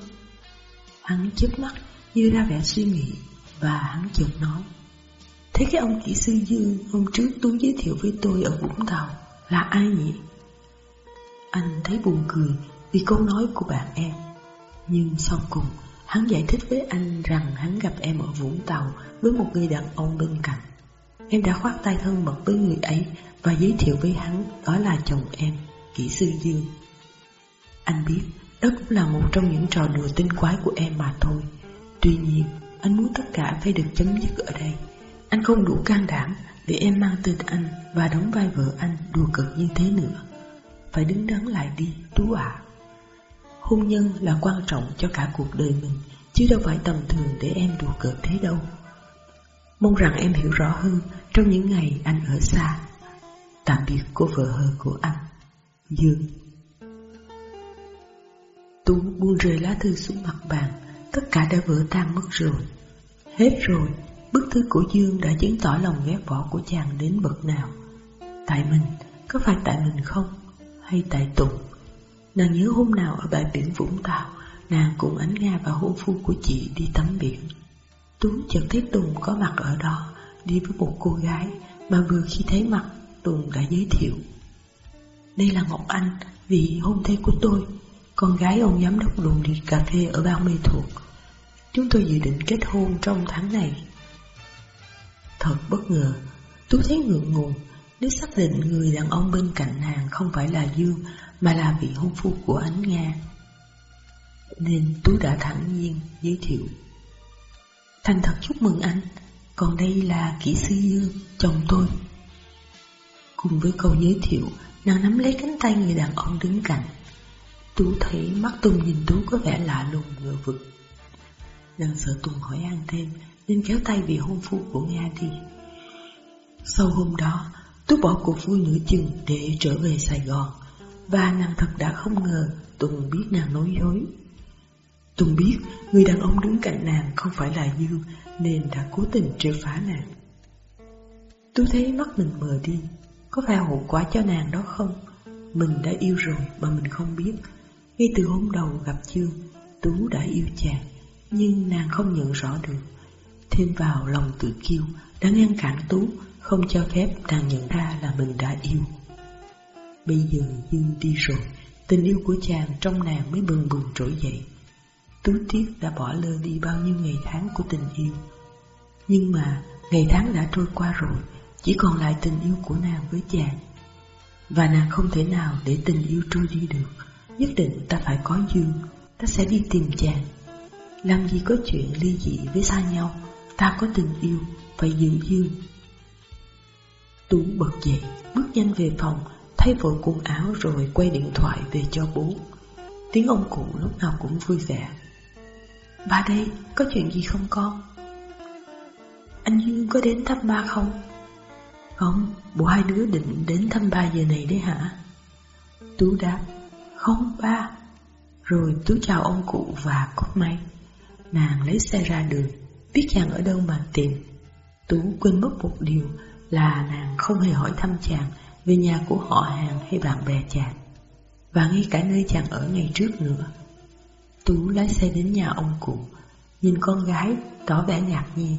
Hắn chớp mắt như ra vẻ suy nghĩ và hắn chợt nói, Thế cái ông kỹ sư Dương hôm trước Tú giới thiệu với tôi ở Vũng Tàu là ai nhỉ? Anh thấy buồn cười vì câu nói của bạn em, Nhưng sau cùng hắn giải thích với anh rằng hắn gặp em ở Vũng Tàu với một người đàn ông bên cạnh. Em đã khoác tay thân mật với người ấy và giới thiệu với hắn đó là chồng em, kỹ sư Dương. Anh biết đó cũng là một trong những trò đùa tinh quái của em mà thôi. Tuy nhiên anh muốn tất cả phải được chấm dứt ở đây. Anh không đủ can đảm để em mang tên anh và đóng vai vợ anh đùa cợt như thế nữa. Phải đứng đắn lại đi Tú ạ. Hôn nhân là quan trọng cho cả cuộc đời mình Chứ đâu phải tầm thường để em đùa cợt thế đâu. Mong rằng em hiểu rõ hơn trong những ngày anh ở xa. Tạm biệt cô vợ hờ của anh, Dương. Tú buông rơi lá thư xuống mặt bàn. Tất cả đã vỡ tan mất rồi. Hết rồi, Bức thư của Dương đã chứng tỏ lòng ghét bỏ của chàng đến bậc nào. Tại mình, Có phải tại mình không? Hay tại Tùng? Nàng nhớ hôm nào ở bãi biển Vũng Tàu, Nàng cùng ánh Nga và hôn phu của chị đi tắm biển. Tú chợt thấy Tùng có mặt ở đó, Đi với một cô gái Mà vừa khi thấy mặt, Tùng đã giới thiệu. Đây là Ngọc Anh, Vị hôn thê của tôi. Con gái ông giám đốc đồn đi cà phê ở bang mê thuộc. Chúng tôi dự định kết hôn trong tháng này. Thật bất ngờ Tú thấy ngượng ngùng Nếu xác định người đàn ông bên cạnh nàng Không phải là Dương Mà là vị hôn phu của ánh Nga. Nên Tú đã thẳng nhiên giới thiệu. Thành thật chúc mừng anh. Còn đây là kỹ sư Dương Chồng tôi. Cùng với câu giới thiệu, Nàng nắm lấy cánh tay người đàn ông đứng cạnh. Tú thấy mắt Tùng nhìn Tú có vẻ lạ lùng, ngờ vực. Nàng sợ Tùng hỏi ăn thêm, Nên kéo tay vị hôn phu của Nga đi. Sau hôm đó, Tú bỏ cuộc vui nửa chừng để trở về Sài Gòn. Và nàng thật đã không ngờ Tùng biết nàng nói dối. Tùng biết người đàn ông đứng cạnh nàng không phải là Dương, Nên đã cố tình trêu phá nàng. Tú thấy mắt mình mờ đi, Có phải hậu quả cho nàng đó không? Mình đã yêu rồi mà mình không biết. Ngay từ hôm đầu gặp Dương, Tú đã yêu chàng, Nhưng nàng không nhận rõ được. Thêm vào lòng tự kiêu Đã ngăn cản Tú, Không cho phép nàng nhận ra là mình đã yêu. Bây giờ Dương đi rồi, Tình yêu của chàng trong nàng mới bừng bừng trỗi dậy. Tú tiếc đã bỏ lơ đi bao nhiêu ngày tháng của tình yêu. Nhưng mà, ngày tháng đã trôi qua rồi, Chỉ còn lại tình yêu của nàng với chàng. Và nàng không thể nào để tình yêu trôi đi được. Nhất định ta phải có Dương, Ta sẽ đi tìm chàng. Làm gì có chuyện ly dị với xa nhau, Ta có tình yêu, Phải giữ Dương. Tú bật dậy, Bước nhanh về phòng, Thay vội quần áo rồi quay điện thoại về cho bố. Tiếng ông cụ lúc nào cũng vui vẻ. Ba đây, có chuyện gì không con? Anh Dương có đến thăm ba không? Không, bộ hai đứa định đến thăm ba giờ này đấy hả? Tú đáp, không ba. Rồi Tú chào ông cụ và cúp máy. Nàng lấy xe ra đường, biết chàng ở đâu mà tìm. Tú quên mất một điều là nàng không hề hỏi thăm chàng về nhà của họ hàng hay bạn bè chàng. Và ngay cả nơi chàng ở ngày trước nữa. Tú lái xe đến nhà ông cụ, nhìn con gái tỏ vẻ ngạc nhiên.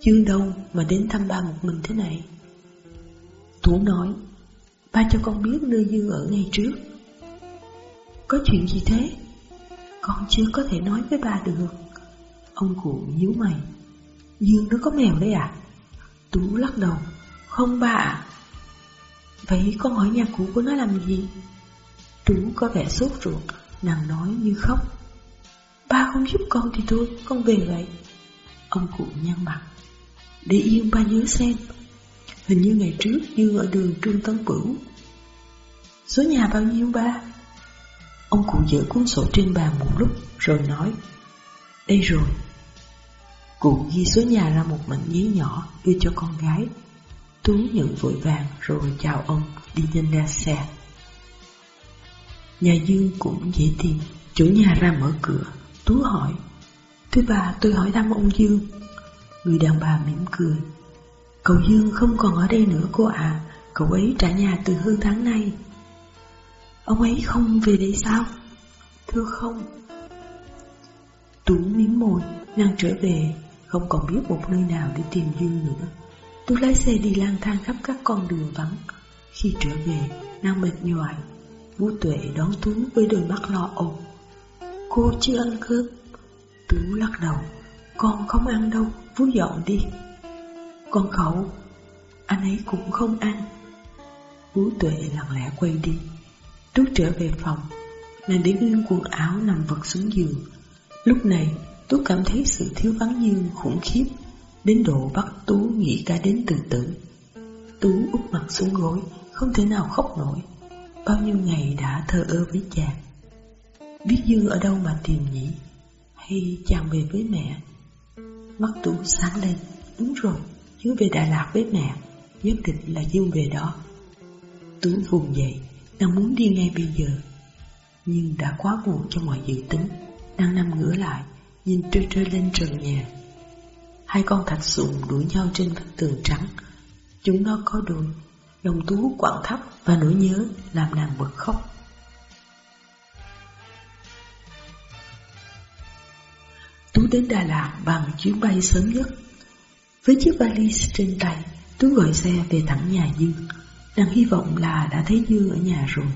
Dương đâu mà đến thăm ba một mình thế này? Tú nói, ba cho con biết nơi Dương ở ngày trước. Có chuyện gì thế? Con chưa có thể nói với ba được. Ông cụ nhíu mày. Dương nó có mèo đấy à? Tú lắc đầu. Không ba ạ. Vậy con hỏi nhà cũ của nó làm gì? Tú có vẻ sốt ruột Nàng nói như khóc. Ba không giúp con thì thôi, Con về vậy. Ông cụ nhăn mặt. Để yên ba nhớ xem. Hình như ngày trước Dương ở đường Trương Tấn Bửu Số nhà bao nhiêu ba? Ông cụ giữ cuốn sổ trên bàn một lúc Rồi nói. Đây rồi. Cụ ghi số nhà ra một mảnh giấy nhỏ Đưa cho con gái. Tú nhận vội vàng rồi chào ông Đi nhanh ra xe. Nhà Dương cũng dễ tìm Chủ nhà ra mở cửa, Tú hỏi. Thưa bà, tôi hỏi thăm ông Dương. Người đàn bà mỉm cười. Cậu Dương không còn ở đây nữa cô ạ. Cậu ấy trả nhà từ hơn tháng nay. Ông ấy không về đây sao? Thưa không. Tú miếng môi, Nàng trở về. Không còn biết một nơi nào để tìm Dương nữa. Tú lái xe đi lang thang khắp các con đường vắng. Khi trở về, Nàng mệt nhoài. Vũ Tuệ đón Tú với đôi mắt lo âu. Cô chưa ăn cơm. Tú lắc đầu. Con không ăn đâu, Vũ dọn đi. Con khẩu. Anh ấy cũng không ăn. Vũ Tuệ lặng lẽ quay đi. Tú trở về phòng. Nàng để nguyên quần áo nằm vật xuống giường. Lúc này Tú cảm thấy sự thiếu vắng Dương khủng khiếp. Đến độ bắt Tú nghĩ cả đến từ tử. Tú úp mặt xuống gối Không thể nào khóc nổi. Bao nhiêu ngày đã thờ ơ với chàng Biết Dương ở đâu mà tìm nhỉ? Hay chàng về với mẹ? Mắt Tú sáng lên. Đúng rồi Dương về Đà Lạt với mẹ. Nhất định là Dương về đó. Tú vùng dậy, Nàng muốn đi ngay bây giờ. Nhưng đã quá muộn cho mọi dự tính. Nàng nằm ngửa lại, Nhìn trôi trôi lên trần nhà. Hai con thạch sùng đuổi nhau trên vách tường trắng. Chúng nó có đôi Đồng tú quặn thắt và nỗi nhớ làm nàng bật khóc. Tú đến Đà Lạt bằng chuyến bay sớm nhất. Với chiếc vali trên tay, Tú gọi xe về thẳng nhà Dương. Nàng hy vọng là đã thấy Dương ở nhà rồi.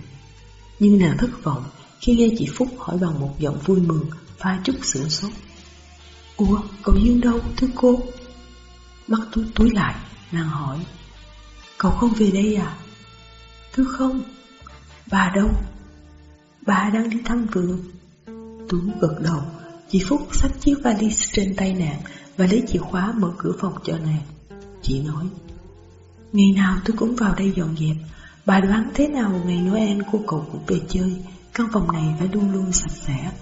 Nhưng nàng thất vọng Khi nghe chị Phúc hỏi bằng một giọng vui mừng, Pha chút sửng sốt. Ủa cậu Dương đâu, thưa cô? Mắt tú túi lại, Nàng hỏi. Cậu không về đây à? Thưa không? Bà đâu? Bà đang đi thăm vườn. Tú gật đầu, Chị Phúc xách chiếc vali trên tay nàng Và lấy chìa khóa mở cửa phòng cho nàng. Chị nói, Ngày nào tôi cũng vào đây dọn dẹp. Bà đoán thế nào ngày Noel cô cậu cũng về chơi. Căn phòng này phải luôn luôn sạch sẽ.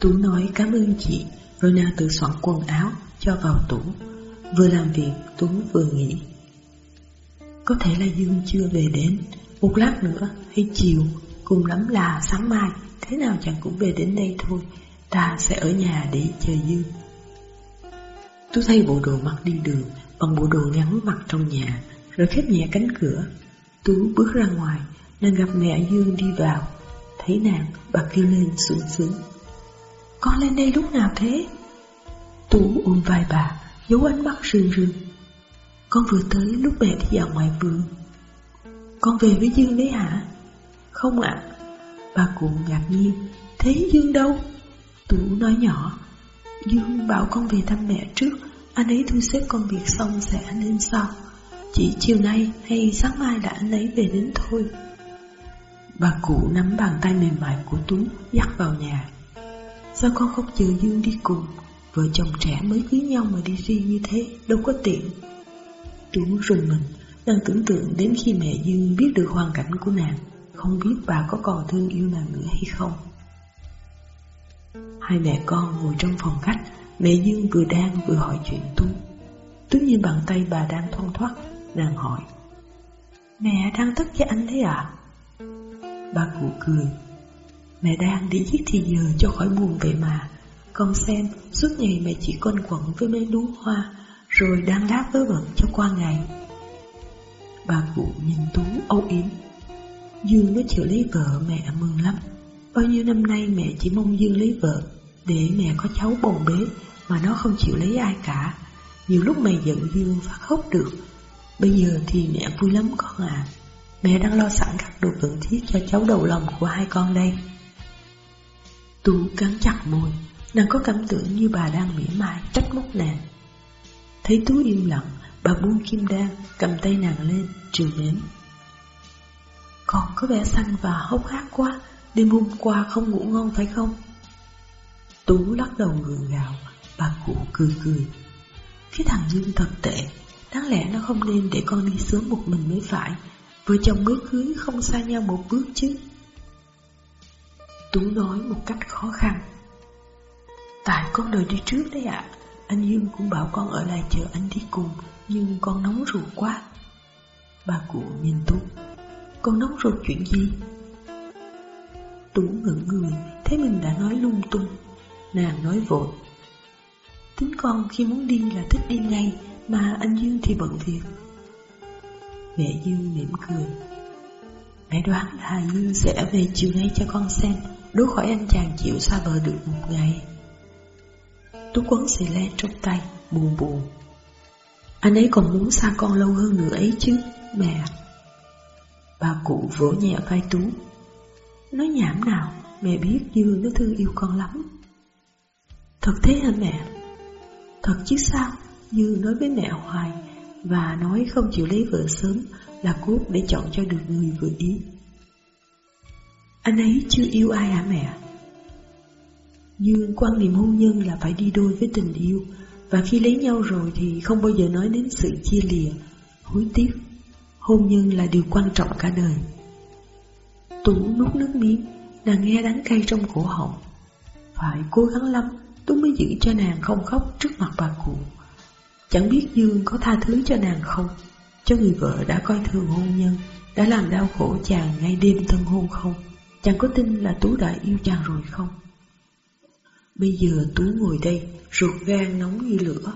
Tú nói, cảm ơn chị. Rồi nàng tự soạn quần áo Cho vào tủ. Vừa làm việc, Tú vừa nghĩ có thể là Dương chưa về đến. Một lát nữa, hay chiều, Cùng lắm là sáng mai. Thế nào chẳng cũng về đến đây thôi. Ta sẽ ở nhà để chờ Dương. Tú thay bộ đồ mặc đi đường, Bằng bộ đồ ngắn mặc trong nhà, Rồi khép nhẹ cánh cửa. Tú bước ra ngoài, Nàng gặp mẹ Dương đi vào. Thấy nàng, bà kêu lên sướng sướng. Con lên đây lúc nào thế? Tú ôm vai bà Giấu ánh mắt rưng rưng. Con vừa tới lúc mẹ đi dạo ngoài vườn. Con về với Dương đấy hả? Không ạ. Bà cụ ngạc nhiên. Thế Dương đâu? Tú nói nhỏ. Dương bảo con về thăm mẹ trước. Anh ấy thu xếp công việc xong sẽ lên sau. Chỉ chiều nay hay sáng mai đã anh ấy về đến thôi. Bà cụ nắm bàn tay mềm mại của Tú, dắt vào nhà. Sao con không chờ Dương đi cùng? Vợ chồng trẻ mới cưới nhau mà đi riêng như thế, Đâu có tiện. Chú rùng mình Đang tưởng tượng đến khi mẹ Dương biết được hoàn cảnh của nàng, Không biết bà có còn thương yêu nàng nữa hay không. Hai mẹ con ngồi trong phòng khách, Mẹ Dương vừa đang vừa hỏi chuyện Tú Tú nhìn bàn tay bà đang thoăn thoát, Nàng hỏi, Mẹ đang tức với anh đấy à Bà cụ cười, Mẹ đang để giết thì giờ cho khỏi buồn vậy mà. Con xem, suốt ngày mẹ chỉ quanh quẩn với mấy đú hoa rồi đang lát với vợ cho qua ngày. Bà cụ nhìn Tú âu yếm. Dương nó chịu lấy vợ mẹ mừng lắm. Bao nhiêu năm nay mẹ chỉ mong Dương lấy vợ Để mẹ có cháu bồng bế Mà nó không chịu lấy ai cả. Nhiều lúc mẹ giận Dương phát khóc được. Bây giờ thì mẹ vui lắm con à Mẹ đang lo sẵn các đồ cần thiết cho cháu đầu lòng của hai con đây. Tú cắn chặt môi. Nàng có cảm tưởng như bà đang mỉa mai, trách móc nàng. Thấy Tú im lặng, Bà buông kim đan, Cầm tay nàng lên, trừ mến Con có vẻ xanh và hốc hác quá, Đêm hôm qua không ngủ ngon phải không? Tú lắc đầu gượng gạo Bà cụ cười cười. Cái thằng Dương thật tệ, Đáng lẽ nó không nên để con đi sớm một mình mới phải. Vợ chồng mới cưới không xa nhau một bước chứ. Tú nói một cách khó khăn. Tại con đợi đi trước đấy ạ. Anh Dương cũng bảo con ở lại chờ anh đi cùng, Nhưng con nóng ruột quá. Bà cụ nhìn Tú. Con nóng ruột chuyện gì? Tú ngẩn người, Thấy mình đã nói lung tung. Nàng nói vội. Tính con khi muốn đi là thích đi ngay, Mà anh Dương thì bận việc. Mẹ Dương mỉm cười. Mẹ đoán là Dương sẽ về chiều nay cho con xem Đố khỏi anh chàng chịu xa vợ được một ngày. Tú quấn xì len trong tay, Buồn buồn. Anh ấy còn muốn xa con lâu hơn nữa ấy chứ, Mẹ Bà cụ vỗ nhẹ vai Tú. Nói nhảm nào, Mẹ biết Dương nó thương yêu con lắm. Thật thế hả mẹ? Thật chứ sao? Dương nói với mẹ hoài Và nói không chịu lấy vợ sớm Là cốt để chọn cho được người vừa ý. Anh ấy chưa yêu ai hả mẹ? Dương quan niệm hôn nhân là phải đi đôi với tình yêu, Và khi lấy nhau rồi thì không bao giờ nói đến sự chia lìa, Hối tiếc. Hôn nhân là điều quan trọng cả đời. Tú nuốt nước miếng, Nàng nghe đắng cay trong cổ họng. Phải cố gắng lắm, Tú mới giữ cho nàng không khóc trước mặt bà cụ. Chẳng biết Dương có tha thứ cho nàng không? Cho người vợ đã coi thường hôn nhân, Đã làm đau khổ chàng ngay đêm thân hôn không? Chàng có tin là Tú đã yêu chàng rồi không? Bây giờ Tú ngồi đây Ruột gan nóng như lửa.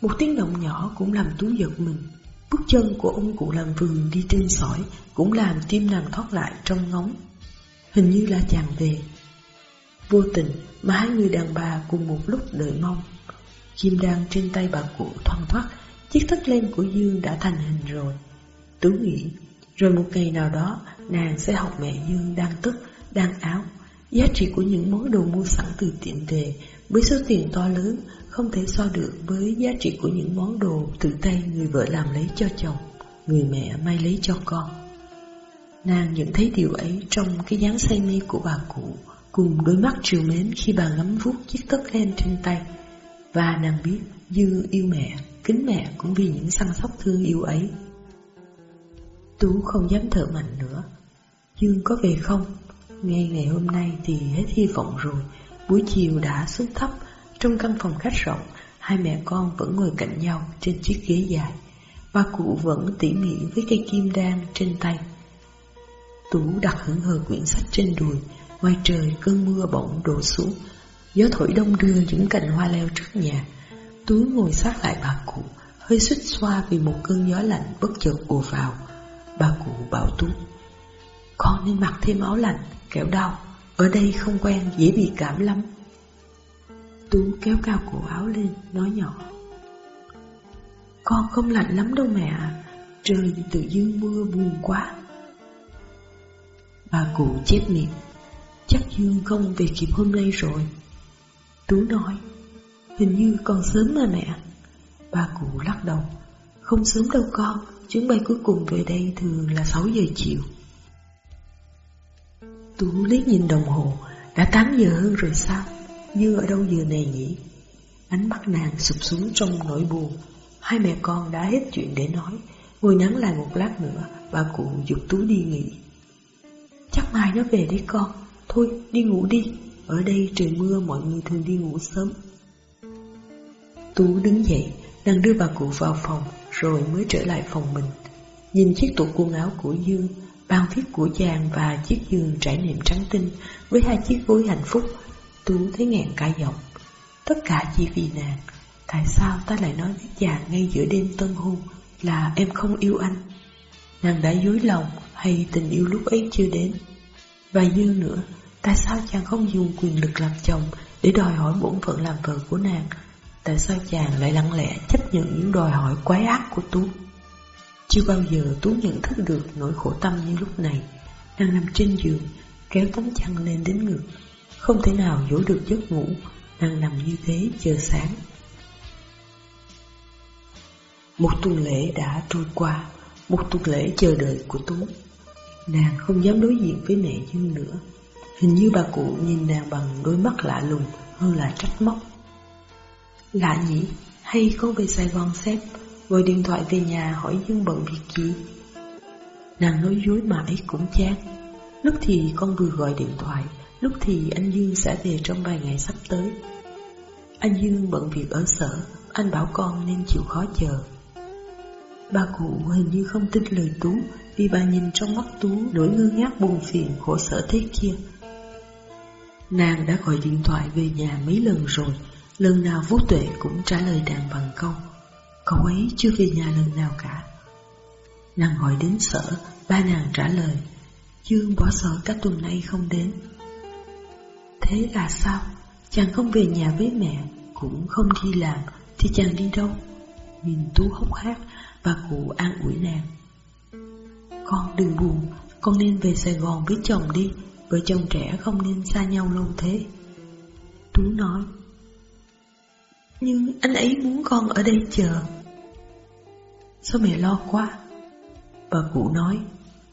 Một tiếng động nhỏ cũng làm Tú giật mình. Bước chân của ông cụ làm vườn đi trên sỏi Cũng làm tim nàng thoát lại trong ngóng. Hình như là chàng về. Vô tình mà hai người đàn bà cùng một lúc đợi mong. Chim đang trên tay bà cụ thoăn thoát Chiếc thất len của Dương đã thành hình rồi. Tú nghĩ Rồi một ngày nào đó Nàng sẽ học mẹ Dương đang tức, đang áo. Giá trị của những món đồ mua sẵn từ tiệm về Với số tiền to lớn Không thể so được với giá trị của những món đồ Từ tay người vợ làm lấy cho chồng Người mẹ may lấy cho con. Nàng nhận thấy điều ấy trong cái dáng say mê của bà cụ Cùng đôi mắt triều mến khi bà ngắm vuốt chiếc tất len trên tay. Và nàng biết Dư yêu mẹ, kính mẹ cũng vì những săn sóc thương yêu ấy. Tú không dám thở mạnh nữa. Dương có về không? Ngay ngày hôm nay thì hết hy vọng rồi. Buổi chiều đã xuống thấp, Trong căn phòng khách rộng, Hai mẹ con vẫn ngồi cạnh nhau trên chiếc ghế dài. Ba cụ vẫn tỉ mỉ với cây kim đan trên tay. Tú đặt hững hờ quyển sách trên đùi, Ngoài trời cơn mưa bỗng đổ xuống. Gió thổi đông đưa những cành hoa leo trước nhà. Tú ngồi sát lại bà cụ, Hơi xích xoa vì một cơn gió lạnh bất chợt ùa vào. Bà cụ bảo Tú, Con nên mặc thêm áo lạnh. Kẻo đau, Ở đây không quen, dễ bị cảm lắm. Tú kéo cao cổ áo lên, Nói nhỏ. Con không lạnh lắm đâu mẹ Trời tự dưng mưa buồn quá. Bà cụ chép miệng, Chắc Dương không về kịp hôm nay rồi. Tú nói, Hình như còn sớm mà mẹ. Bà cụ lắc đầu, Không sớm đâu con, Chuyến bay cuối cùng về đây thường là 6 giờ chiều. Tú liếc nhìn đồng hồ, Đã 8 giờ hơn rồi sao? Như ở đâu giờ này nhỉ? Ánh mắt nàng sụp xuống trong nỗi buồn. Hai mẹ con đã hết chuyện để nói. Ngồi nhắn lại một lát nữa Bà cụ dục Tú đi nghỉ. Chắc mai nó về đấy con. Thôi, đi ngủ đi. Ở đây trời mưa, mọi người thường đi ngủ sớm. Tú đứng dậy, Nàng đưa bà cụ vào phòng, Rồi mới trở lại phòng mình. Nhìn chiếc tủ quần áo của Dương Bao viết của chàng và chiếc giường trải nệm trắng tinh Với hai chiếc gối hạnh phúc, Tú thấy ngẹn cả giọng Tất cả chỉ vì nàng. Tại sao ta lại nói với chàng ngay giữa đêm tân hôn Là em không yêu anh? Nàng đã dối lòng Hay tình yêu lúc ấy chưa đến? Và như nữa, Tại sao chàng không dùng quyền lực làm chồng Để đòi hỏi bổn phận làm vợ của nàng? Tại sao chàng lại lặng lẽ chấp nhận những đòi hỏi quái ác của Tú? Chưa bao giờ Tú nhận thức được nỗi khổ tâm như lúc này. Đang nằm trên giường Kéo tấm chăn lên đến ngực. Không thể nào dỗ được giấc ngủ. Đang nằm như thế chờ sáng. Một tuần lễ đã trôi qua. Một tuần lễ chờ đợi của Tú. Nàng không dám đối diện với mẹ Dương nữa. Hình như bà cụ nhìn nàng bằng đôi mắt lạ lùng hơn là trách móc. Lạ nhỉ, hay con về Sài Gòn xem, gọi điện thoại về nhà hỏi Dương bận việc gì? Nàng nói dối mãi cũng chán. Lúc thì con vừa gọi điện thoại, lúc thì anh Dương sẽ về trong vài ngày sắp tới. Anh Dương bận việc ở sở, anh bảo con nên chịu khó chờ. Bà cụ hình như không tin lời Tú vì bà nhìn trong mắt Tú nỗi ngơ ngác buồn phiền khổ sở thế kia. Nàng đã gọi điện thoại về nhà mấy lần rồi Lần nào Vũ Tuệ cũng trả lời nàng bằng câu Cậu ấy chưa về nhà lần nào cả. Nàng gọi đến sở, Ba nàng trả lời Dương bỏ sở các tuần nay không đến. Thế là sao? Chàng không về nhà với mẹ, Cũng không đi làm, Thì chàng đi đâu? Nhìn Tú hốc hát và cụ an ủi nàng. Con đừng buồn, Con nên về Sài Gòn với chồng đi Vợ chồng trẻ không nên xa nhau lâu thế. Tú nói nhưng anh ấy muốn con ở đây chờ. Sao mẹ lo quá? Bà cụ nói,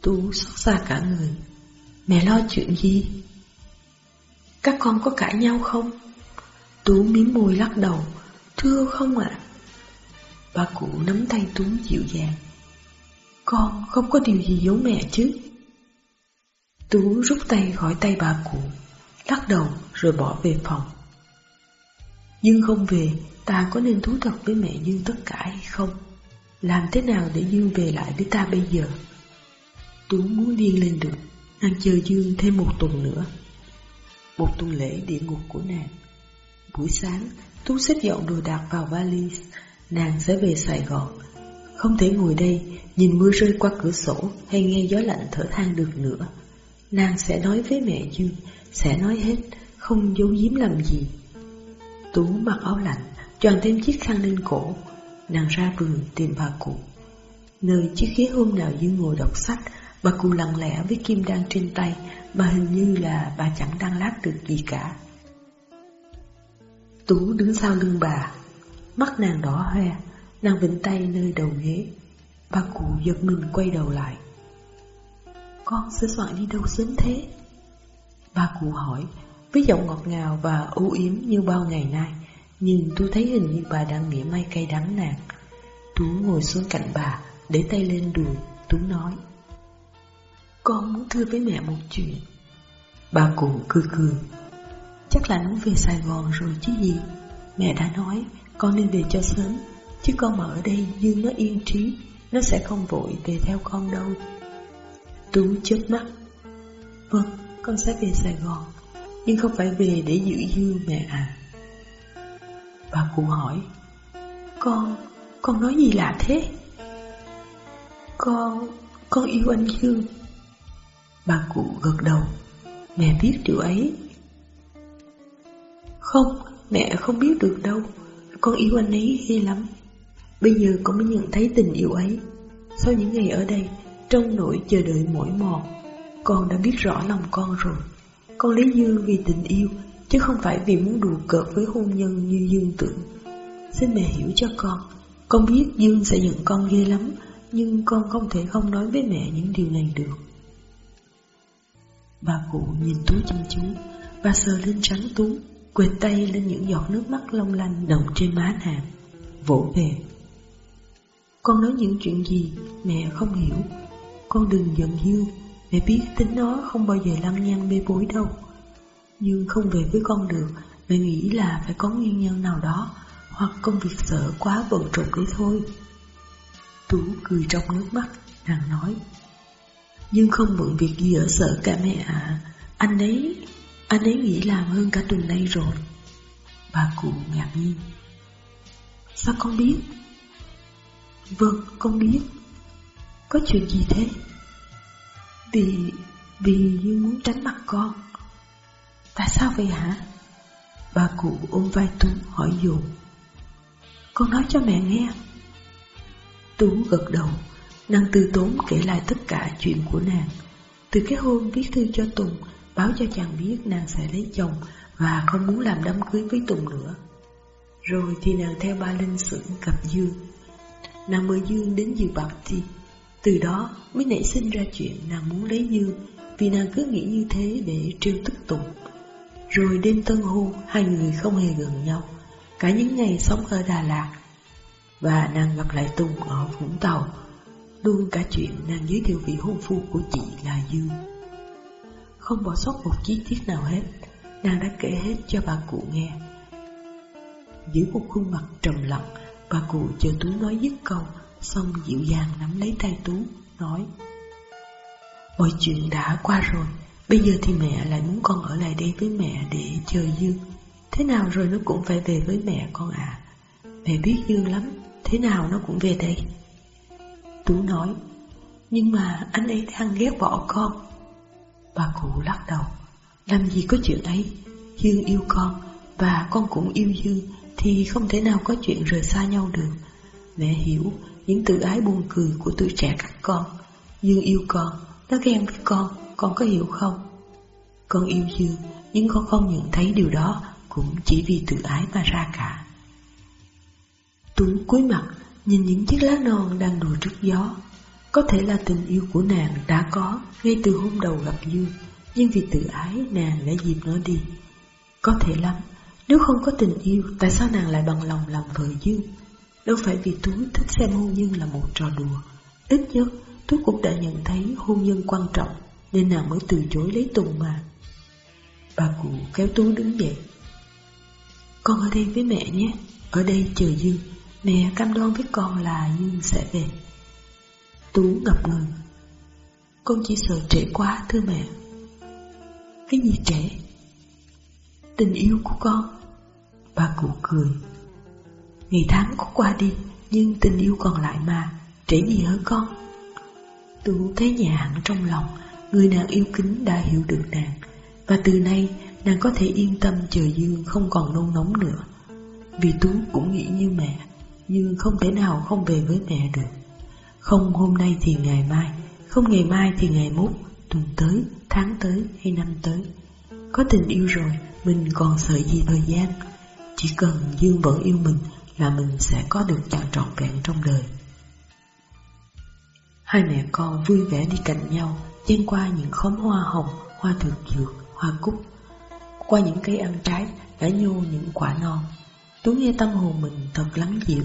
Tú xót xa cả người. Mẹ lo chuyện gì? Các con có cãi nhau không? Tú miếm môi lắc đầu, Thưa không ạ. Bà cụ nắm tay Tú dịu dàng. Con không có điều gì giấu mẹ chứ. Tú rút tay khỏi tay bà cụ, Lắc đầu rồi bỏ về phòng. Dương không về, Ta có nên thú thật với mẹ Dương tất cả hay không? Làm thế nào để Dương về lại với ta bây giờ? Tú muốn điên lên được Nàng chờ Dương thêm một tuần nữa. Một tuần lễ địa ngục của nàng. Buổi sáng, Tú xếp dọn đồ đạc vào vali. Nàng sẽ về Sài Gòn. Không thể ngồi đây, Nhìn mưa rơi qua cửa sổ Hay nghe gió lạnh thở than được nữa. Nàng sẽ nói với mẹ Dương Sẽ nói hết, Không giấu giếm làm gì. Tú mặc áo lạnh tròn thêm chiếc khăn lên cổ, Nàng ra vườn tìm bà cụ. Nơi chiếc ghế hôm nào dưới ngồi đọc sách, Bà cụ lặng lẽ với kim đan trên tay, Mà hình như là bà chẳng đang lát được gì cả. Tú đứng sau lưng bà, Mắt nàng đỏ hoe, Nàng vĩnh tay nơi đầu ghế. Bà cụ giật mình quay đầu lại. Con sửa soạn đi đâu sớm thế? Bà cụ hỏi. Với giọng ngọt ngào và ưu yếm như bao ngày nay Nhưng tôi thấy hình như bà đang mỉa may cay đắng nàng. Tú ngồi xuống cạnh bà, Để tay lên đùi, Tú nói, Con muốn thưa với mẹ một chuyện. Bà cụ cười cười, Chắc là muốn về Sài Gòn rồi chứ gì. Mẹ đã nói, con nên về cho sớm, Chứ con mà ở đây Dương nó yên trí, Nó sẽ không vội về theo con đâu. Tú chớp mắt Vâng con sẽ về Sài Gòn. Nhưng không phải về để giữ Dương mẹ à. Bà cụ hỏi Con, con nói gì lạ thế? Con, con yêu anh Dương Bà cụ gật đầu Mẹ biết điều ấy. Không, mẹ không biết được đâu Con yêu anh ấy ghê lắm. Bây giờ con mới nhận thấy tình yêu ấy. Sau những ngày ở đây Trong nỗi chờ đợi mỏi mòn Con đã biết rõ lòng con rồi. Con lấy Dương vì tình yêu Chứ không phải vì muốn đùa cợt với hôn nhân như Dương tưởng Xin mẹ hiểu cho con Con biết Dương sẽ giận con ghê lắm Nhưng con không thể không nói với mẹ những điều này được Bà cụ nhìn Tú chăm chú Bà sờ lên trắng Tú quệt tay lên những giọt nước mắt long lanh đọng trên má nàng, vỗ về. Con nói những chuyện gì mẹ không hiểu, con đừng giận Dương, mẹ biết tính nó không bao giờ lăng nhăng bê bối đâu. Nhưng không về với con được, mẹ nghĩ là phải có nguyên nhân nào đó, hoặc công việc sợ quá bận rộn đấy thôi. Tú cười trong nước mắt, nàng nói, nhưng không bận việc gì ở sợ cả mẹ ạ, à. anh ấy anh ấy nghỉ làm hơn cả tuần nay rồi Bà cụ ngạc nhiên Sao con biết? Vâng, con biết Có chuyện gì thế? Vì... vì như muốn tránh mặt con Tại sao vậy hả? Bà cụ ôm vai Tú hỏi dồn Con nói cho mẹ nghe Tú gật đầu Nàng từ tốn kể lại tất cả chuyện của nàng Từ cái hôm viết thư cho Tùng, báo cho chàng biết nàng sẽ lấy chồng và không muốn làm đám cưới với Tùng nữa. Rồi thì nàng theo ba linh xưởng gặp Dương. Nàng mời Dương đến dự bạc thi. Từ đó mới nảy sinh ra chuyện nàng muốn lấy Dương vì nàng cứ nghĩ như thế để trêu tức Tùng. Rồi đêm tân hôn hai người không hề gần nhau cả những ngày sống ở Đà Lạt và nàng gặp lại Tùng ở Vũng Tàu luôn cả chuyện nàng giới thiệu vị hôn phu của chị là Dương không bỏ sót một chi tiết nào hết. Nàng đã kể hết cho bà cụ nghe. giữ một khuôn mặt trầm lặng, bà cụ chờ Tú nói dứt câu, xong dịu dàng nắm lấy tay Tú, nói Mọi chuyện đã qua rồi, bây giờ thì mẹ lại muốn con ở lại đây với mẹ để chờ Dương. Thế nào rồi nó cũng phải về với mẹ con à. Mẹ biết Dương lắm, thế nào nó cũng về đây. Tú nói, nhưng mà anh ấy đang ghét bỏ con. Bà cụ lắc đầu Làm gì có chuyện ấy Dương yêu con Và con cũng yêu Dương Thì không thể nào có chuyện rời xa nhau được Mẹ hiểu những tự ái buồn cười của tuổi trẻ các con. Dương yêu con, Nó ghen với con Con có hiểu không? Con yêu Dương, Nhưng con không nhận thấy điều đó, Cũng chỉ vì tự ái mà ra cả. Tú cúi mặt, Nhìn những chiếc lá non đang đùa trước gió. Có thể là tình yêu của nàng đã có ngay từ hôm đầu gặp Dương, Nhưng vì tự ái nàng đã dịp nó đi. Có thể lắm, Nếu không có tình yêu, Tại sao nàng lại bằng lòng làm vợ Dương? Đâu phải vì Tú thích xem hôn nhân là một trò đùa. Ít nhất Tú cũng đã nhận thấy hôn nhân quan trọng, Nên nàng mới từ chối lấy Tùng mà. Bà cụ kéo Tú đứng dậy. Con ở đây với mẹ nhé. Ở đây chờ Dương. Mẹ cam đoan với con là Dương sẽ về. Tú ngập ngừng. Con chỉ sợ trễ quá, thưa mẹ. Cái gì trễ Tình yêu của con. Bà cụ cười. Ngày tháng có qua đi Nhưng tình yêu còn lại mà. Trễ gì hả con? Tú thấy nhà hẳn trong lòng. Người nàng yêu kính đã hiểu được nàng. Và từ nay nàng có thể yên tâm chờ Dương không còn nôn nóng nữa. Vì Tú cũng nghĩ như mẹ Dương không thể nào không về với mẹ được. Không hôm nay thì ngày mai Không ngày mai thì ngày mốt Tuần tới, tháng tới hay năm tới. Có tình yêu rồi Mình còn sợ gì thời gian? Chỉ cần Dương vẫn yêu mình là mình sẽ có được chọn trọn vẹn trong đời. Hai mẹ con vui vẻ đi cạnh nhau Chen qua những khóm hoa hồng Hoa thực dược, hoa cúc. Qua những cây ăn trái Đã nhô những quả non. Tú nghe tâm hồn mình thật lắng dịu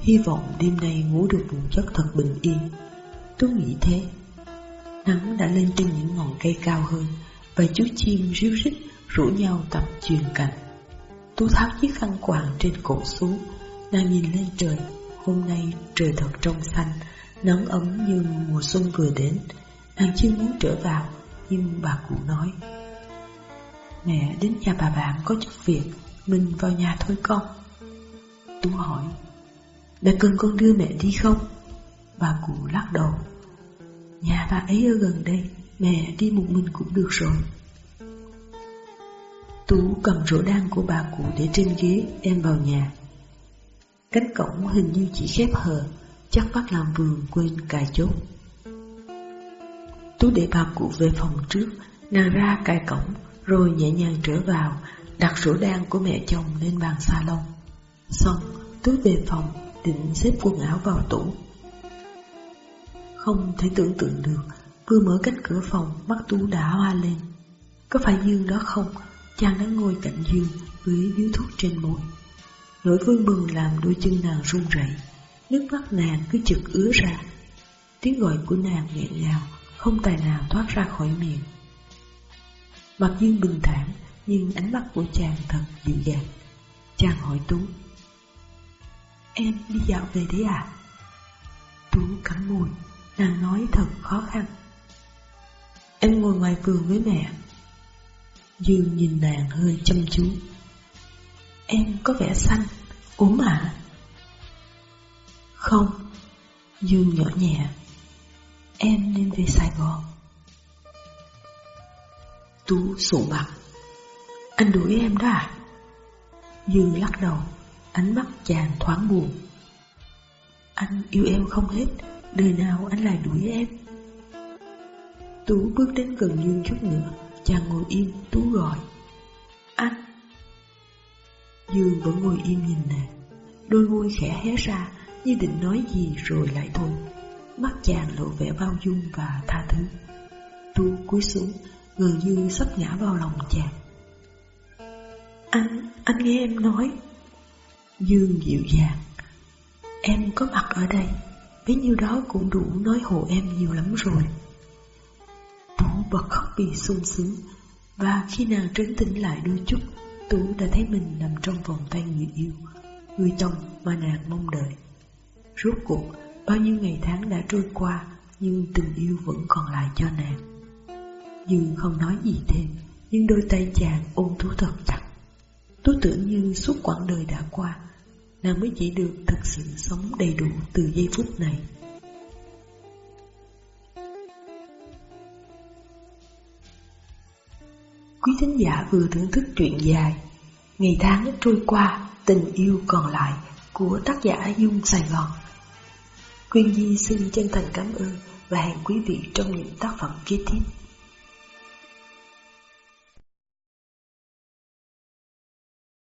Hy vọng đêm nay ngủ được một giấc thật bình yên. Tú nghĩ thế. Nắng đã lên trên những ngọn cây cao hơn Và chú chim ríu rít rủ nhau tập truyền cành. Tú tháo chiếc khăn quàng trên cổ xuống Nàng nhìn lên trời, Hôm nay trời thật trong xanh, Nắng ấm như mùa xuân vừa đến. Nàng chưa muốn trở vào, Nhưng bà cụ nói, Mẹ đến nhà bà bạn có chút việc, Mình vào nhà thôi con. Tú hỏi, Đã cần con đưa mẹ đi không? Bà cụ lắc đầu, Nhà bà ấy ở gần đây, Mẹ đi một mình cũng được rồi. Tú cầm rổ đan của bà cụ để trên ghế, đem vào nhà. Cánh cổng hình như chỉ khép hờ, Chắc bác làm vườn quên cài chốt. Tú để bà cụ về phòng trước Nàng ra cài cổng, Rồi nhẹ nhàng trở vào, Đặt sổ đan của mẹ chồng lên bàn salon. Xong, Tú về phòng, Định xếp quần áo vào tủ. Không thể tưởng tượng được, Vừa mở cánh cửa phòng, Mắt Tú đã hoa lên. Có phải Dương đó không? Chàng đang ngồi cạnh Dương Với điếu thuốc trên môi. Nỗi vui mừng làm đôi chân nàng run rẩy, Nước mắt nàng cứ chực ứa ra. Tiếng gọi của nàng nghẹn ngào, Không tài nào thoát ra khỏi miệng. Mặt Dương bình thản, Nhưng ánh mắt của chàng thật dịu dàng. Chàng hỏi Tú, Em đi dạo về đấy à? Tú cắn môi, Nàng nói thật khó khăn. Em ngồi ngoài vườn với mẹ. Dương nhìn nàng hơi chăm chú. Em có vẻ xanh, ốm à? Không, Dương nhỏ nhẹ. Em nên về Sài Gòn. Tú sụ mặt. Anh đuổi em đó à? Dương lắc đầu, Ánh mắt chàng thoáng buồn. Anh yêu em không hết, Đời nào anh lại đuổi em? Tú bước đến gần Dương chút nữa, Chàng ngồi im, Tú gọi. Anh Dương vẫn ngồi im nhìn nàng. Đôi môi khẽ hé ra Như định nói gì rồi lại thôi. Mắt chàng lộ vẻ bao dung và tha thứ. Tu cúi xuống Gần như sắp ngã vào lòng chàng. Anh, anh nghe em nói. Dương dịu dàng. Em có mặt ở đây Bấy nhiêu đó cũng đủ nói hộ em nhiều lắm rồi. Tu bật khóc vì sung sướng Và khi nàng trấn tĩnh lại đôi chút Tú đã thấy mình nằm trong vòng tay người yêu, Người chồng mà nàng mong đợi. Rốt cuộc, Bao nhiêu ngày tháng đã trôi qua, Nhưng tình yêu vẫn còn lại cho nàng. Dương không nói gì thêm, Nhưng đôi tay chàng ôm Tú thật chặt. Tú tưởng như suốt quãng đời đã qua, Nàng mới chỉ được thực sự sống đầy đủ từ giây phút này. Quý thính giả vừa thưởng thức truyện dài Ngày tháng trôi qua, tình yêu còn lại của tác giả Dung Sài Gòn Quyên Di xin chân thành cảm ơn và hẹn quý vị trong những tác phẩm kế tiếp.